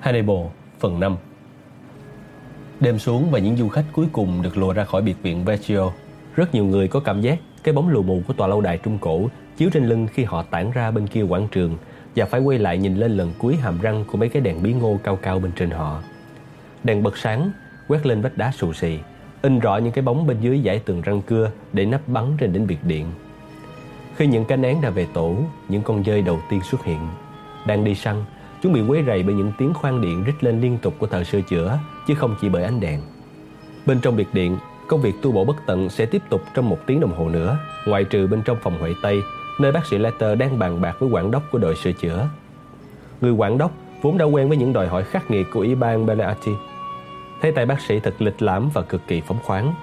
Hannibal phần 5 Đêm xuống và những du khách cuối cùng được lùa ra khỏi biệt viện Vecchio Rất nhiều người có cảm giác cái bóng lù mù của tòa lâu đài trung cổ chiếu trên lưng khi họ tản ra bên kia quảng trường và phải quay lại nhìn lên lần cuối hàm răng của mấy cái đèn bí ngô cao cao bên trên họ. Đèn bật sáng, quét lên vách đá xù xì, in rõ những cái bóng bên dưới dải tường răng cưa để nắp bắn trên đỉnh biệt điện. Khi những cái nén đã về tổ, những con dơi đầu tiên xuất hiện. Đang đi săn, chúng bị quấy rầy bởi những tiếng khoan điện rít lên liên tục của thợ sửa chữa, chứ không chỉ bởi ánh đèn. Bên trong biệt điện, công việc tu bổ bất tận sẽ tiếp tục trong một tiếng đồng hồ nữa, ngoại trừ bên trong phòng Huệ Tây, nơi bác sĩ Letter đang bàn bạc với quản đốc của đội sửa chữa. Người quản đốc vốn đã quen với những đòi hỏi khắc nghiệt của ủy ban Beleati. Thấy tay bác sĩ thật lịch lãm và cực kỳ phóng khoáng.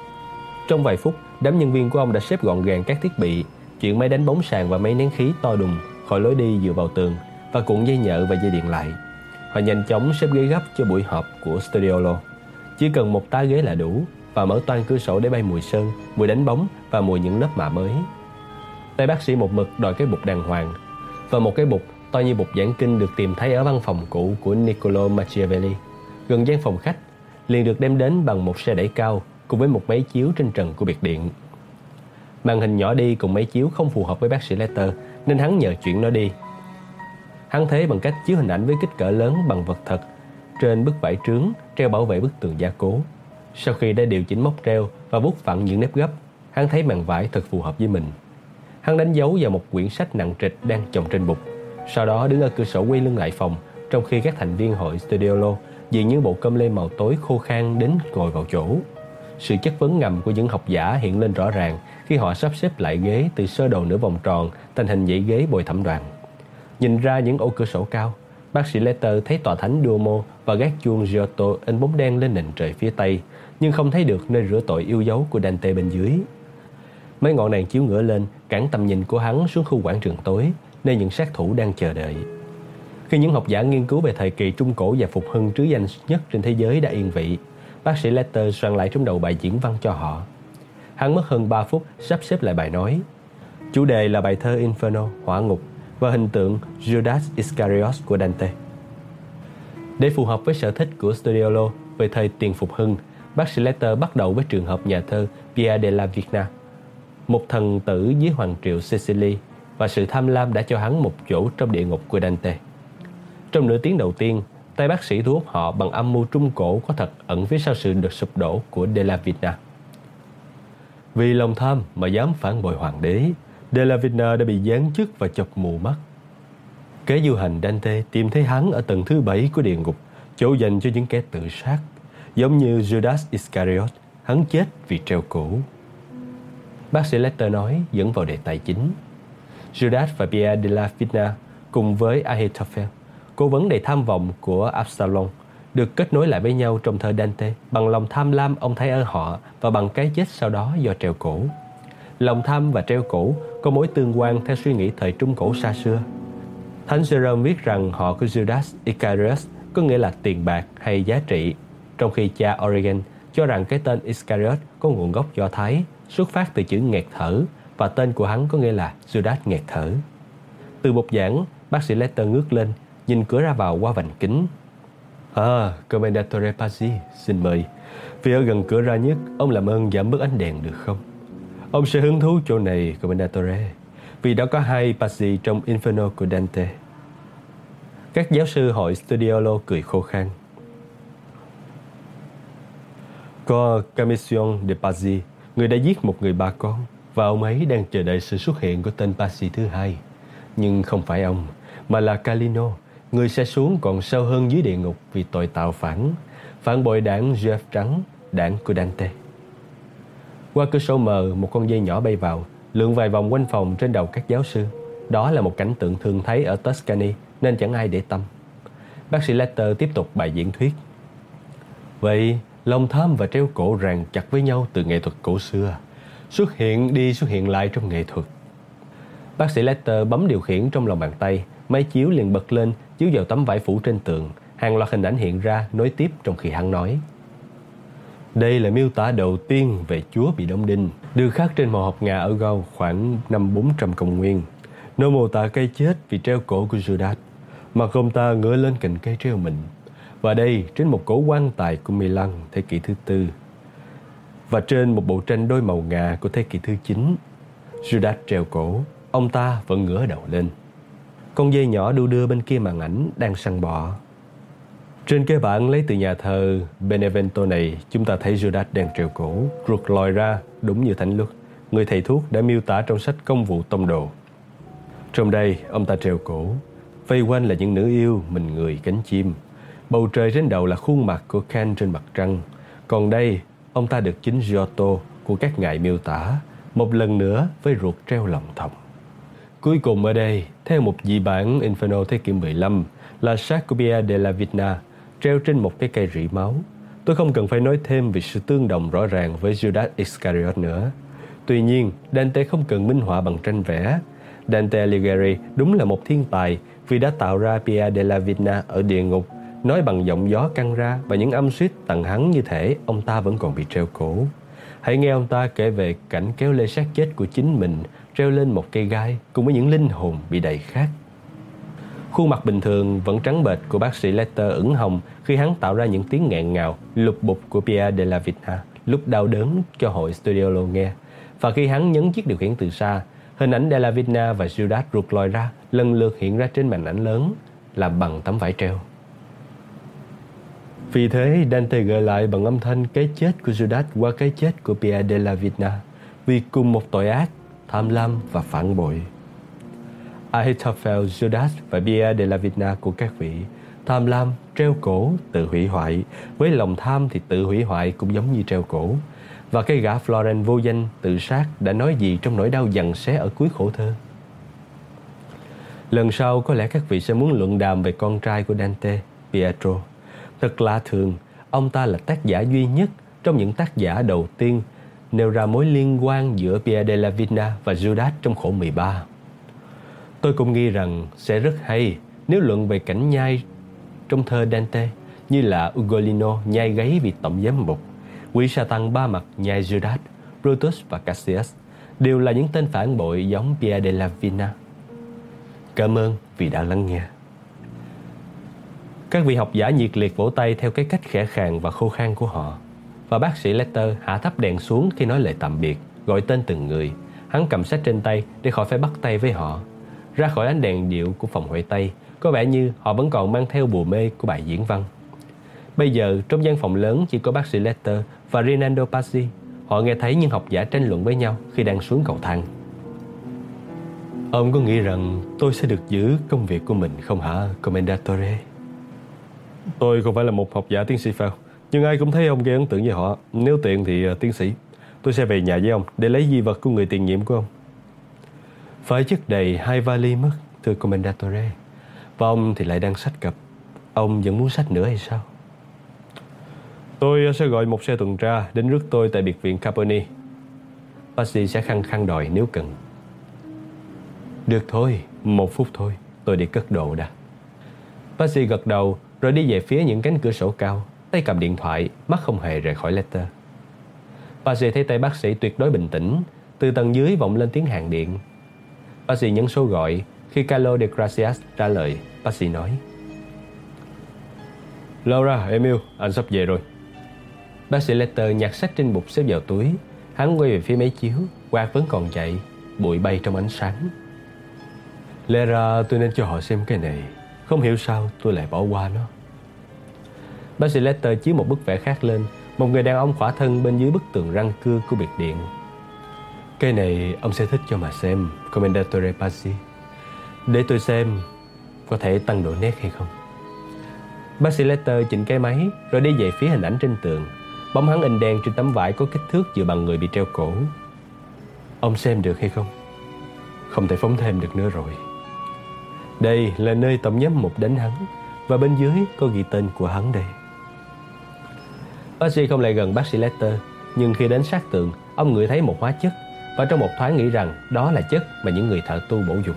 Trong vài phút, đám nhân viên của ông đã xếp gọn gàng các thiết bị, chuyển máy đánh bóng sàn và máy nén khí to đùng khỏi lối đi dựa vào tường và cuộn dây nhợ và dây điện lại. Họ nhanh chóng xếp ghế gấp cho buổi họp của Studiolo. Chỉ cần một tá ghế là đủ và mở toan cửa sổ để bay mùi sơn, mùi đánh bóng và mùi những lớp mạ mới. Tay bác sĩ một mực đòi cái bục đàng hoàng và một cái bục to như bục giảng kinh được tìm thấy ở văn phòng cũ của Niccolo Machiavelli gần gian phòng khách liền được đem đến bằng một xe đẩy cao cùng với một máy chiếu trên trần của biệt điện. Màn hình nhỏ đi cùng máy chiếu không phù hợp với bác sĩ Letter nên hắn nhờ chuyển nó đi. Hắn thế bằng cách chiếu hình ảnh với kích cỡ lớn bằng vật thật trên bức vải trướng treo bảo vệ bức tường gia cố. Sau khi đã điều chỉnh móc treo và bút vặn những nếp gấp, hắn thấy màn vải thật phù hợp với mình. Hắn đánh dấu vào một quyển sách nặng trịch đang chồng trên bục. Sau đó đứng ở cửa sổ quay lưng lại phòng, trong khi các thành viên hội Studiolo diện những bộ cơm lê màu tối khô khan đến ngồi vào chỗ. Sự chất vấn ngầm của những học giả hiện lên rõ ràng khi họ sắp xếp lại ghế từ sơ đồ nửa vòng tròn thành hình dãy ghế bồi thẩm đoàn. Nhìn ra những ô cửa sổ cao, bác sĩ Letter thấy tòa thánh Duomo và gác chuông Giotto in bóng đen lên nền trời phía tây, nhưng không thấy được nơi rửa tội yêu dấu của Dante bên dưới. Mấy ngọn đèn chiếu ngửa lên cản tầm nhìn của hắn xuống khu quảng trường tối, nơi những sát thủ đang chờ đợi. Khi những học giả nghiên cứu về thời kỳ Trung Cổ và phục hưng trứ danh nhất trên thế giới đã yên vị, bác sĩ Letter soạn lại trong đầu bài diễn văn cho họ. Hắn mất hơn 3 phút sắp xếp lại bài nói. Chủ đề là bài thơ Inferno, hỏa ngục và hình tượng Judas Iscariot của Dante. Để phù hợp với sở thích của Studiolo về thời tiền phục hưng, bác sĩ Letter bắt đầu với trường hợp nhà thơ Pia della Vigna, một thần tử dưới hoàng triệu Sicily và sự tham lam đã cho hắn một chỗ trong địa ngục của Dante. Trong nửa tiếng đầu tiên, tay bác sĩ thu hút họ bằng âm mưu trung cổ có thật ẩn phía sau sự được sụp đổ của Della Vigna. Vì lòng tham mà dám phản bội hoàng đế, Delavina đã bị giáng chức và chọc mù mắt. Kế du hành Dante tìm thấy hắn ở tầng thứ bảy của địa ngục, chỗ dành cho những kẻ tự sát. Giống như Judas Iscariot, hắn chết vì treo cổ. Bác sĩ Letter nói dẫn vào đề tài chính. Judas và Pierre de la Vigna cùng với Ahitophel, cố vấn đầy tham vọng của Absalom, được kết nối lại với nhau trong thời Dante bằng lòng tham lam ông thấy ở họ và bằng cái chết sau đó do treo cổ. Lòng tham và treo cổ có mối tương quan theo suy nghĩ thời Trung Cổ xa xưa. Thánh Jerome viết rằng họ của Judas Iscariot có nghĩa là tiền bạc hay giá trị, trong khi cha Origen cho rằng cái tên Iscariot có nguồn gốc Do Thái, xuất phát từ chữ nghẹt thở và tên của hắn có nghĩa là Judas nghẹt thở. Từ bục giảng, bác sĩ Letter ngước lên, nhìn cửa ra vào qua vành kính. À, Commendatore Pazzi, xin mời. Vì ở gần cửa ra nhất, ông làm ơn giảm bớt ánh đèn được không? Ông sẽ hứng thú chỗ này, Commendatore, vì đã có hai Pazzi trong Inferno của Dante. Các giáo sư hội Studiolo cười khô khan. Có Commission de Pazzi, người đã giết một người ba con, và ông ấy đang chờ đợi sự xuất hiện của tên Pazzi thứ hai. Nhưng không phải ông, mà là Calino, người sẽ xuống còn sâu hơn dưới địa ngục vì tội tạo phản, phản bội đảng Jeff Trắng, đảng của Dante. Qua cửa sổ mờ, một con dây nhỏ bay vào, lượn vài vòng quanh phòng trên đầu các giáo sư. Đó là một cảnh tượng thường thấy ở Tuscany nên chẳng ai để tâm. Bác sĩ Letter tiếp tục bài diễn thuyết. Vậy, lông thơm và treo cổ ràng chặt với nhau từ nghệ thuật cổ xưa, xuất hiện đi xuất hiện lại trong nghệ thuật. Bác sĩ Letter bấm điều khiển trong lòng bàn tay, máy chiếu liền bật lên chiếu vào tấm vải phủ trên tường, hàng loạt hình ảnh hiện ra nối tiếp trong khi hắn nói. Đây là miêu tả đầu tiên về Chúa bị đóng đinh, được khắc trên một hộp ngà ở Gau khoảng năm 400 công nguyên. Nó mô tả cây chết vì treo cổ của Judas, mà ông ta ngửa lên cành cây treo mình. Và đây trên một cổ quan tài của Milan thế kỷ thứ tư và trên một bộ tranh đôi màu ngà của thế kỷ thứ 9, Judas treo cổ, ông ta vẫn ngửa đầu lên. Con dây nhỏ đu đưa bên kia màn ảnh đang săn bọ. Trên cái bảng lấy từ nhà thờ Benevento này, chúng ta thấy Judas đang treo cổ, ruột lòi ra, đúng như Thánh Luật, người thầy thuốc đã miêu tả trong sách công vụ tông đồ. Trong đây, ông ta treo cổ, vây quanh là những nữ yêu, mình người cánh chim. Bầu trời trên đầu là khuôn mặt của Can trên mặt trăng. Còn đây, ông ta được chính Giotto của các ngài miêu tả một lần nữa với ruột treo lòng thòng. Cuối cùng ở đây, theo một dị bản Inferno thế kỷ 15 là Sacubia la Vitna treo trên một cái cây rỉ máu. Tôi không cần phải nói thêm về sự tương đồng rõ ràng với Judas Iscariot nữa. Tuy nhiên, Dante không cần minh họa bằng tranh vẽ. Dante Alighieri đúng là một thiên tài vì đã tạo ra Pia della Vigna ở địa ngục nói bằng giọng gió căng ra và những âm suýt tặng hắn như thể ông ta vẫn còn bị treo cổ. Hãy nghe ông ta kể về cảnh kéo lê xác chết của chính mình treo lên một cây gai cùng với những linh hồn bị đầy khát. Khuôn mặt bình thường vẫn trắng bệch của bác sĩ Letter ửng hồng khi hắn tạo ra những tiếng nghẹn ngào lục bục của Pierre de la Vita lúc đau đớn cho hội Studiolo nghe. Và khi hắn nhấn chiếc điều khiển từ xa, hình ảnh de la Vita và Judas ruột lòi ra lần lượt hiện ra trên màn ảnh lớn làm bằng tấm vải treo. Vì thế, Dante gợi lại bằng âm thanh cái chết của Judas qua cái chết của Pierre de la Vita vì cùng một tội ác, tham lam và phản bội. Ahithophel, Judas và Bia de la Vina của các vị tham lam, treo cổ, tự hủy hoại. Với lòng tham thì tự hủy hoại cũng giống như treo cổ. Và cái gã Florence vô danh tự sát đã nói gì trong nỗi đau dằn xé ở cuối khổ thơ. Lần sau có lẽ các vị sẽ muốn luận đàm về con trai của Dante, Pietro. Thật lạ thường, ông ta là tác giả duy nhất trong những tác giả đầu tiên nêu ra mối liên quan giữa Pierre de la Vina và Judas trong khổ 13. Tôi cũng nghĩ rằng sẽ rất hay nếu luận về cảnh nhai trong thơ Dante như là Ugolino nhai gáy vì tổng giám mục, quỷ sa tăng ba mặt nhai Judas, Brutus và Cassius đều là những tên phản bội giống Pierre de la Vina. Cảm ơn vì đã lắng nghe. Các vị học giả nhiệt liệt vỗ tay theo cái cách khẽ khàng và khô khan của họ. Và bác sĩ Letter hạ thấp đèn xuống khi nói lời tạm biệt, gọi tên từng người. Hắn cầm sách trên tay để khỏi phải bắt tay với họ. Ra khỏi ánh đèn điệu của phòng hội Tây, có vẻ như họ vẫn còn mang theo bùa mê của bài diễn văn. Bây giờ, trong gian phòng lớn chỉ có bác sĩ Letter và Rinaldo Pazzi. Họ nghe thấy những học giả tranh luận với nhau khi đang xuống cầu thang. Ông có nghĩ rằng tôi sẽ được giữ công việc của mình không hả, Commendatore? Tôi không phải là một học giả tiến sĩ Phao Nhưng ai cũng thấy ông gây ấn tượng với họ Nếu tiện thì uh, tiến sĩ Tôi sẽ về nhà với ông để lấy di vật của người tiền nhiệm của ông phải chất đầy hai vali mất Thưa Commendatore. Và ông thì lại đang sách cặp. Ông vẫn muốn sách nữa hay sao? Tôi sẽ gọi một xe tuần tra Đến rước tôi tại biệt viện Caponi. Bác sẽ khăng khăng đòi nếu cần. Được thôi Một phút thôi. Tôi đi cất đồ đã. Bác sĩ gật đầu rồi đi về phía những cánh cửa sổ cao, tay cầm điện thoại, mắt không hề rời khỏi letter. Bà dì thấy tay bác sĩ tuyệt đối bình tĩnh, từ tầng dưới vọng lên tiếng hàng điện. Bác sĩ nhấn số gọi, khi Carlo de Gracias trả lời, bác sĩ nói Laura, Emil, anh sắp về rồi. Bác sĩ Letter nhặt sách trên bục xếp vào túi, hắn quay về phía máy chiếu, quạt vẫn còn chạy, bụi bay trong ánh sáng. Lẽ ra tôi nên cho họ xem cái này. Không hiểu sao tôi lại bỏ qua nó. Bác sĩ Lester chiếu một bức vẽ khác lên. Một người đàn ông khỏa thân bên dưới bức tường răng cưa của biệt điện. Cái này ông sẽ thích cho mà xem Commendatore Pazzi. Để tôi xem, Có thể tăng độ nét hay không. Bác sĩ Lester chỉnh cái máy, Rồi đi về phía hình ảnh trên tường. Bóng hắn in đen trên tấm vải có kích thước vừa bằng người bị treo cổ. Ông xem được hay không? Không thể phóng thêm được nữa rồi. Đây là nơi tổng giám mục đánh hắn, Và bên dưới có ghi tên của hắn đây. Bác sĩ không lại gần bác sĩ Lester Nhưng khi đến sát tượng Ông ngửi thấy một hóa chất và trong một thoáng nghĩ rằng Đó là chất mà những người thợ tu bổ dụng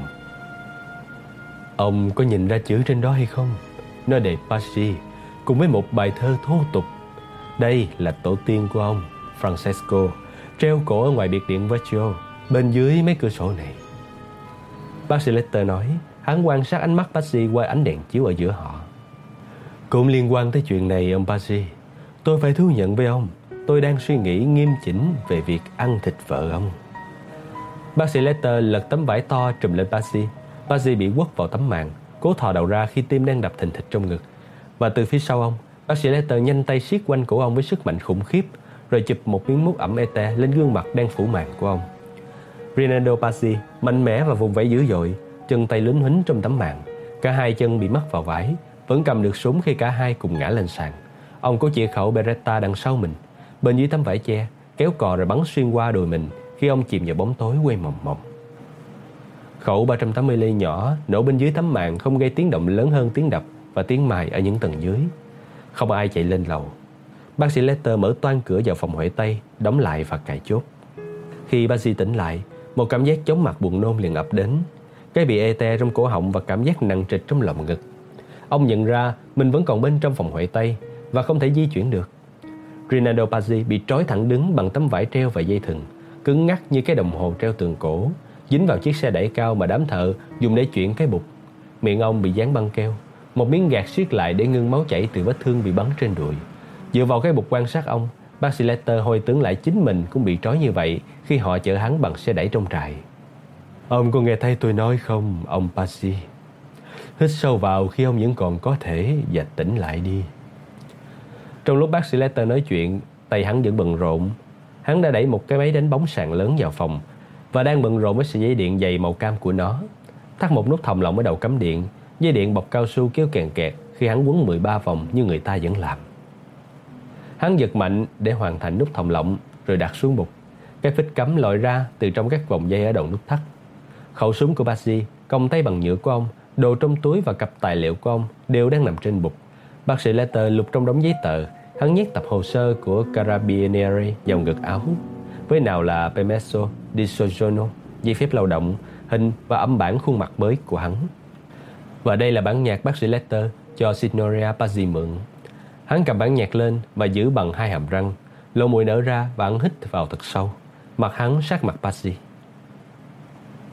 Ông có nhìn ra chữ trên đó hay không? Nó đề Paci Cùng với một bài thơ thô tục Đây là tổ tiên của ông, Francesco, Treo cổ ở ngoài biệt điện Vecchio, Bên dưới mấy cửa sổ này Bác sĩ Lester nói, Hắn quan sát ánh mắt Patsy qua ánh đèn chiếu ở giữa họ. Cũng liên quan tới chuyện này, ông Pasi Tôi phải thú nhận với ông, Tôi đang suy nghĩ nghiêm chỉnh về việc ăn thịt vợ ông Bác sĩ Lester lật tấm vải to trùm lên Pasi Pasi bị quất vào tấm màn, Cố thò đầu ra khi tim đang đập thình thịch trong ngực. Và từ phía sau ông, Bác sĩ Lester nhanh tay siết quanh cổ ông với sức mạnh khủng khiếp, Rồi chụp một miếng mút ẩm ete lên gương mặt đang phủ màn của ông. Rinaldo Pasi mạnh mẽ và vùng vẫy dữ dội, Chân tay lính huýnh trong tấm màn. Cả hai chân bị mắc vào vải, Vẫn cầm được súng khi cả hai cùng ngã lên sàn. Ông có chĩa khẩu Beretta đằng sau mình. Bên dưới tấm vải che, Kéo cò rồi bắn xuyên qua đùi mình. Khi ông chìm vào bóng tối quê mòng mòng Khẩu 380 ly nhỏ nổ bên dưới tấm màn không gây tiếng động lớn hơn tiếng đập và tiếng mài ở những tầng dưới. Không ai chạy lên lầu. Bác sĩ Lester mở toan cửa vào phòng huệ tây, đóng lại và cài chốt. Khi bác sĩ tỉnh lại, một cảm giác chóng mặt buồn nôn liền ập đến. Cái bị ê te trong cổ họng và cảm giác nặng trịch trong lồng ngực. Ông nhận ra mình vẫn còn bên trong phòng huệ tây và không thể di chuyển được. Rinaldo Pazzi bị trói thẳng đứng bằng tấm vải treo và dây thừng, cứng ngắc như cái đồng hồ treo tường cổ, dính vào chiếc xe đẩy cao mà đám thợ dùng để chuyển cái bục. Miệng ông bị dán băng keo, một miếng gạt siết lại để ngưng máu chảy từ vết thương bị bắn trên đùi. Dựa vào cái bục quan sát ông, bác sĩ Letter hồi tưởng lại chính mình cũng bị trói như vậy khi họ chở hắn bằng xe đẩy trong trại. Ông có nghe thấy tôi nói không, ông Pasi? Hít sâu vào khi ông vẫn còn có thể và tỉnh lại đi. Trong lúc bác sĩ Letter nói chuyện, tay hắn vẫn bận rộn. Hắn đã đẩy một cái máy đánh bóng sàn lớn vào phòng và đang bận rộn với sợi dây điện dày màu cam của nó. Thắt một nút thòng lọng ở đầu cắm điện, dây điện bọc cao su kêu kèn kẹt khi hắn quấn 13 vòng như người ta vẫn làm. Hắn giật mạnh để hoàn thành nút thòng lọng rồi đặt xuống bục. Cái phích cắm lòi ra từ trong các vòng dây ở đầu nút thắt. Khẩu súng của Basi, công tay bằng nhựa của ông, đồ trong túi và cặp tài liệu của ông đều đang nằm trên bục. Bác sĩ Letter lục trong đống giấy tờ, hắn nhét tập hồ sơ của Carabinieri vào ngực áo với nào là Permesso di Soggiorno, giấy phép lao động, hình và âm bản khuôn mặt mới của hắn. Và đây là bản nhạc bác sĩ Letter cho Signoria Pazzi mượn. Hắn cầm bản nhạc lên và giữ bằng hai hàm răng, lỗ mũi nở ra và hắn hít vào thật sâu. Mặt hắn sát mặt Pazzi.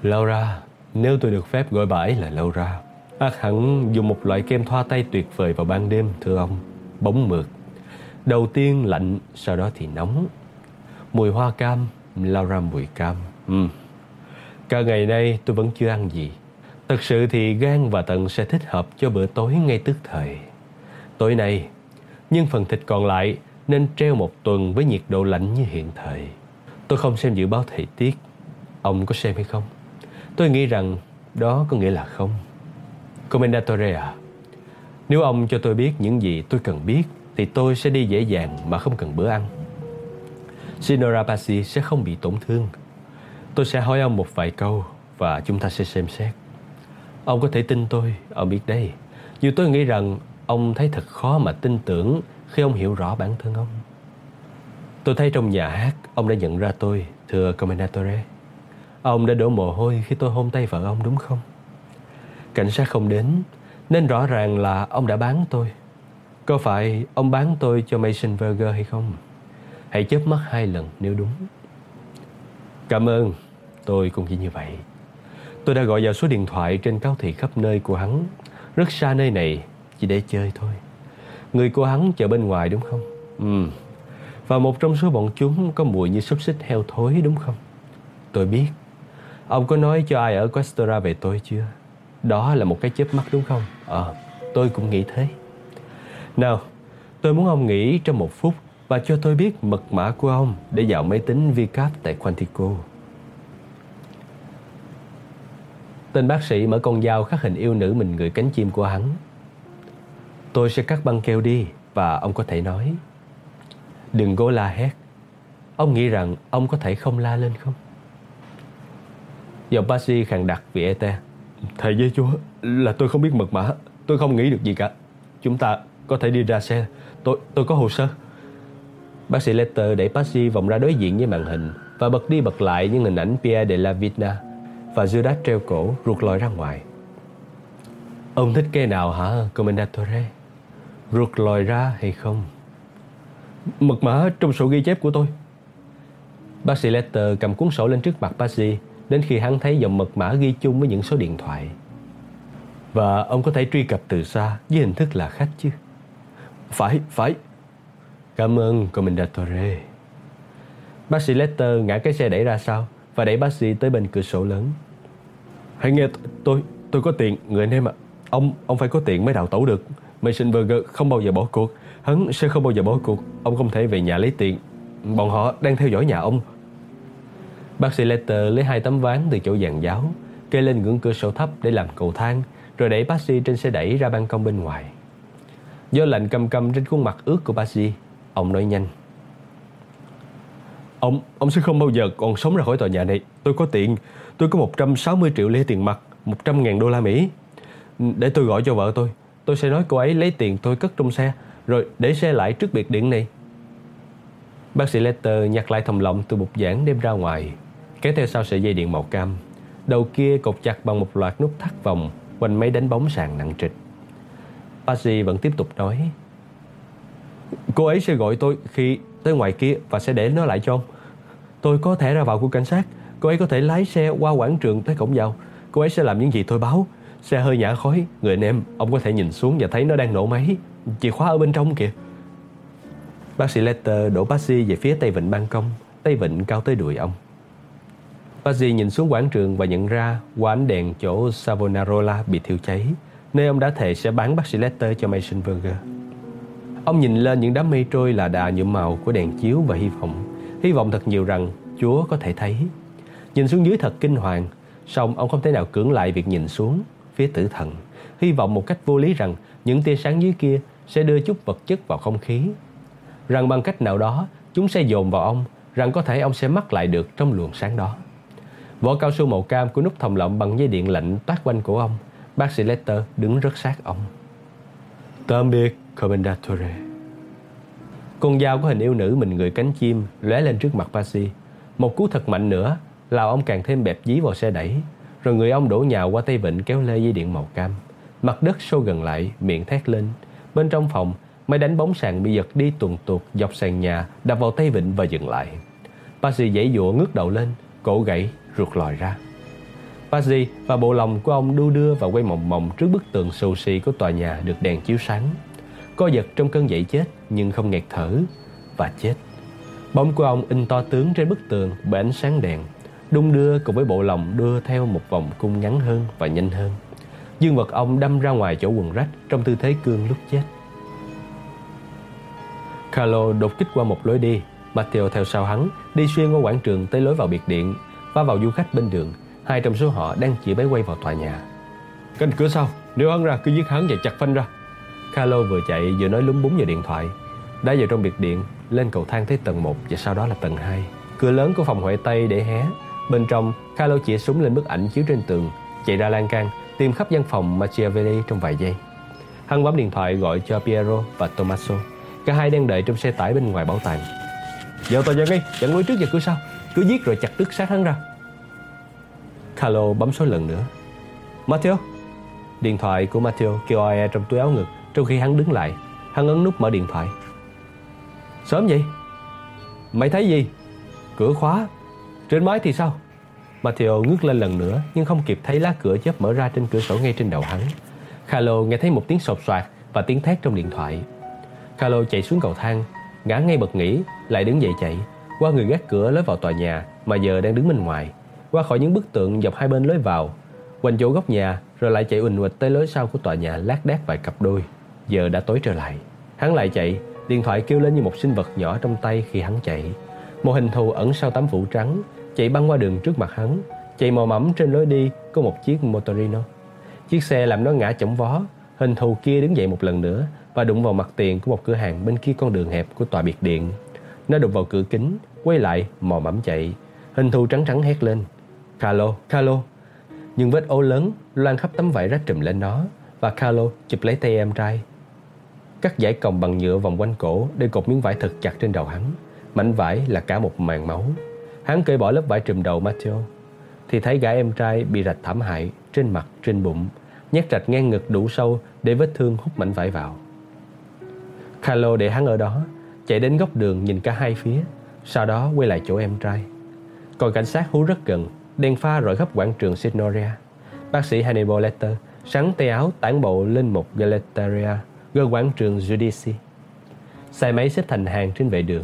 Laura, nếu tôi được phép gọi bà ấy là Laura, ác hẳn dùng một loại kem thoa tay tuyệt vời vào ban đêm, thưa ông. Bóng mượt. Đầu tiên lạnh, sau đó thì nóng. Mùi hoa cam, Laura mùi cam. Ừ. Cả ngày nay tôi vẫn chưa ăn gì. Thật sự thì gan và thận sẽ thích hợp cho bữa tối ngay tức thời. Tối nay, nhưng phần thịt còn lại nên treo một tuần với nhiệt độ lạnh như hiện thời. Tôi không xem dự báo thời tiết. Ông có xem hay không? Tôi nghĩ rằng đó có nghĩa là không. Commendatore à, nếu ông cho tôi biết những gì tôi cần biết thì tôi sẽ đi dễ dàng mà không cần bữa ăn. Sinorapasi sẽ không bị tổn thương. Tôi sẽ hỏi ông một vài câu và chúng ta sẽ xem xét. Ông có thể tin tôi, ông biết đấy. Dù tôi nghĩ rằng ông thấy thật khó mà tin tưởng khi ông hiểu rõ bản thân ông. Tôi thấy trong nhà hát ông đã nhận ra tôi, thưa Comendatore. Ông đã đổ mồ hôi khi tôi hôn tay vợ ông đúng không? Cảnh sát không đến, nên rõ ràng là ông đã bán tôi. Có phải ông bán tôi cho Mason Berger hay không? Hãy chớp mắt hai lần nếu đúng. Cảm ơn, tôi cũng chỉ như vậy. Tôi đã gọi vào số điện thoại trên cáo thị khắp nơi của hắn, rất xa nơi này, chỉ để chơi thôi. Người của hắn chờ bên ngoài đúng không? Ừ. Và một trong số bọn chúng có mùi như xúc xích heo thối đúng không? Tôi biết. Ông có nói cho ai ở Questora về tôi chưa? Đó là một cái chớp mắt đúng không? Ờ, tôi cũng nghĩ thế. Nào, tôi muốn ông nghĩ trong một phút và cho tôi biết mật mã của ông để vào máy tính VCAP tại Quantico. Tên bác sĩ mở con dao khắc hình yêu nữ mình người cánh chim của hắn. Tôi sẽ cắt băng keo đi và ông có thể nói. Đừng cố la hét. Ông nghĩ rằng ông có thể không la lên không? Giọng bác sĩ khàn đặc vì ET. Thầy với chúa là tôi không biết mật mã. Tôi không nghĩ được gì cả. Chúng ta có thể đi ra xe. Tôi tôi có hồ sơ. Bác sĩ Letter đẩy Patsy vòng ra đối diện với màn hình và bật đi bật lại những hình ảnh Pierre de la Vina và Judas treo cổ ruột lòi ra ngoài. Ông thích cái nào hả, Commendatore? Ruột lòi ra hay không? Mật mã trong sổ ghi chép của tôi. Bác sĩ Letter cầm cuốn sổ lên trước mặt Patsy đến khi hắn thấy dòng mật mã ghi chung với những số điện thoại. Và ông có thể truy cập từ xa với hình thức là khách chứ? Phải, phải. Cảm ơn, Commendatore. Bác sĩ Lester ngã cái xe đẩy ra sau và đẩy bác sĩ tới bên cửa sổ lớn. Hãy nghe tôi, tôi có tiền, người anh em ạ. Ông, ông phải có tiền mới đào tẩu được. Mason Berger không bao giờ bỏ cuộc. Hắn sẽ không bao giờ bỏ cuộc. Ông không thể về nhà lấy tiền. Bọn họ đang theo dõi nhà ông. Bác sĩ Lester lấy hai tấm ván từ chỗ dàn giáo, kê lên ngưỡng cửa sổ thấp để làm cầu thang, rồi đẩy bác sĩ trên xe đẩy ra ban công bên ngoài. Do lạnh cầm cầm trên khuôn mặt ướt của bác ông nói nhanh. Ông, ông sẽ không bao giờ còn sống ra khỏi tòa nhà này. Tôi có tiền, tôi có 160 triệu lê tiền mặt, 100 ngàn đô la Mỹ. Để tôi gọi cho vợ tôi, tôi sẽ nói cô ấy lấy tiền tôi cất trong xe, rồi để xe lại trước biệt điện này. Bác sĩ Letter nhặt lại thòng lọng từ bục giảng đem ra ngoài, kéo theo sau sợi dây điện màu cam. Đầu kia cột chặt bằng một loạt nút thắt vòng quanh máy đánh bóng sàn nặng trịch. Patsy vẫn tiếp tục nói Cô ấy sẽ gọi tôi khi tới ngoài kia và sẽ để nó lại cho ông. Tôi có thể ra vào của cảnh sát. Cô ấy có thể lái xe qua quảng trường tới cổng vào. Cô ấy sẽ làm những gì tôi báo. Xe hơi nhả khói. Người anh em, ông có thể nhìn xuống và thấy nó đang nổ máy. Chìa khóa ở bên trong kìa. Bác sĩ Letter đổ Patsy về phía tây vịnh ban công. Tây vịnh cao tới đùi ông. Patsy nhìn xuống quảng trường và nhận ra qua ánh đèn chỗ Savonarola bị thiêu cháy, nơi ông đã thề sẽ bán bác sĩ Lester cho Mason Burger. Ông nhìn lên những đám mây trôi là đà nhuộm màu của đèn chiếu và hy vọng. Hy vọng thật nhiều rằng Chúa có thể thấy. Nhìn xuống dưới thật kinh hoàng, song ông không thể nào cưỡng lại việc nhìn xuống phía tử thần. Hy vọng một cách vô lý rằng những tia sáng dưới kia sẽ đưa chút vật chất vào không khí. Rằng bằng cách nào đó chúng sẽ dồn vào ông, rằng có thể ông sẽ mắc lại được trong luồng sáng đó. Vỏ cao su màu cam của nút thòng lọng bằng dây điện lạnh toát quanh cổ ông. Bác sĩ Lester đứng rất sát ông. Tạm biệt, Commendatore. Con dao có hình yêu nữ mình người cánh chim lóe lên trước mặt Pasi. Một cú thật mạnh nữa, Lào ông càng thêm bẹp dí vào xe đẩy. Rồi người ông đổ nhào qua tay vịnh kéo lê dây điện màu cam. Mặt đất sâu gần lại, miệng thét lên. Bên trong phòng, máy đánh bóng sàn bị giật đi tuần tuột dọc sàn nhà, đập vào tay vịnh và dừng lại. Pasi dãy dụa ngước đầu lên, cổ gãy, ruột lòi ra. Fuzzy và bộ lòng của ông đu đưa và quay mộng mộng trước bức tường xù xì của tòa nhà được đèn chiếu sáng. Co giật trong cơn dậy chết nhưng không nghẹt thở và chết. Bóng của ông in to tướng trên bức tường bởi ánh sáng đèn, đung đưa cùng với bộ lòng đưa theo một vòng cung ngắn hơn và nhanh hơn. Dương vật ông đâm ra ngoài chỗ quần rách trong tư thế cương lúc chết. Carlo đột kích qua một lối đi, Matteo theo sau hắn, đi xuyên qua quảng trường tới lối vào biệt điện, va vào du khách bên đường. Hai trong số họ đang chỉ máy quay vào tòa nhà. Cánh cửa sau, nếu hắn ra cứ giết hắn và chặt phanh ra. Carlo vừa chạy vừa nói lúng búng vào điện thoại. Đã vào trong biệt điện, lên cầu thang tới tầng 1 và sau đó là tầng 2. Cửa lớn của phòng huệ Tây để hé. Bên trong, Carlo chĩa súng lên bức ảnh chiếu trên tường, chạy ra lan can, tìm khắp văn phòng Machiavelli trong vài giây. Hắn bấm điện thoại gọi cho Piero và Tommaso. Cả hai đang đợi trong xe tải bên ngoài bảo tàng. Giờ tòa nhà ngay, chặn lối trước và cửa sau. Cứ giết rồi chặt đứt sát hắn ra. Carlo bấm số lần nữa. Matteo. Điện thoại của Matteo kêu oe trong túi áo ngực trong khi hắn đứng lại. Hắn ấn nút mở điện thoại. Sớm vậy? Mày thấy gì? Cửa khóa. Trên mái thì sao? Matteo ngước lên lần nữa nhưng không kịp thấy lá cửa chớp mở ra trên cửa sổ ngay trên đầu hắn. Carlo nghe thấy một tiếng sột soạt và tiếng thét trong điện thoại. Carlo chạy xuống cầu thang, ngã ngay bật nghỉ, lại đứng dậy chạy, qua người gác cửa lối vào tòa nhà mà giờ đang đứng bên ngoài, qua khỏi những bức tượng dọc hai bên lối vào, quanh chỗ góc nhà rồi lại chạy uỳnh uịch tới lối sau của tòa nhà lác đác vài cặp đôi. Giờ đã tối trở lại. Hắn lại chạy, điện thoại kêu lên như một sinh vật nhỏ trong tay khi hắn chạy. Một hình thù ẩn sau tấm phủ trắng, chạy băng qua đường trước mặt hắn, chạy mò mẫm trên lối đi có một chiếc Motorino. Chiếc xe làm nó ngã chỏng vó, hình thù kia đứng dậy một lần nữa và đụng vào mặt tiền của một cửa hàng bên kia con đường hẹp của tòa biệt điện. Nó đụng vào cửa kính, quay lại, mò mẫm chạy. Hình thù trắng trắng hét lên. Carlo, Carlo. Nhưng vết ố lớn loan khắp tấm vải rách trùm lên nó và Carlo chụp lấy tay em trai. Cắt giải còng bằng nhựa vòng quanh cổ để cột miếng vải thật chặt trên đầu hắn. Mảnh vải là cả một màn máu. Hắn cởi bỏ lớp vải trùm đầu Matteo thì thấy gã em trai bị rạch thảm hại trên mặt, trên bụng, nhát rạch ngang ngực đủ sâu để vết thương hút mảnh vải vào. Carlo để hắn ở đó, chạy đến góc đường nhìn cả hai phía, sau đó quay lại chỗ em trai. Còn cảnh sát hú rất gần, đèn pha rọi khắp quảng trường Signoria. Bác sĩ Hannibal Lecter sắn tay áo tản bộ lên một Galeteria gần quảng trường Judici. Xe máy xếp thành hàng trên vệ đường.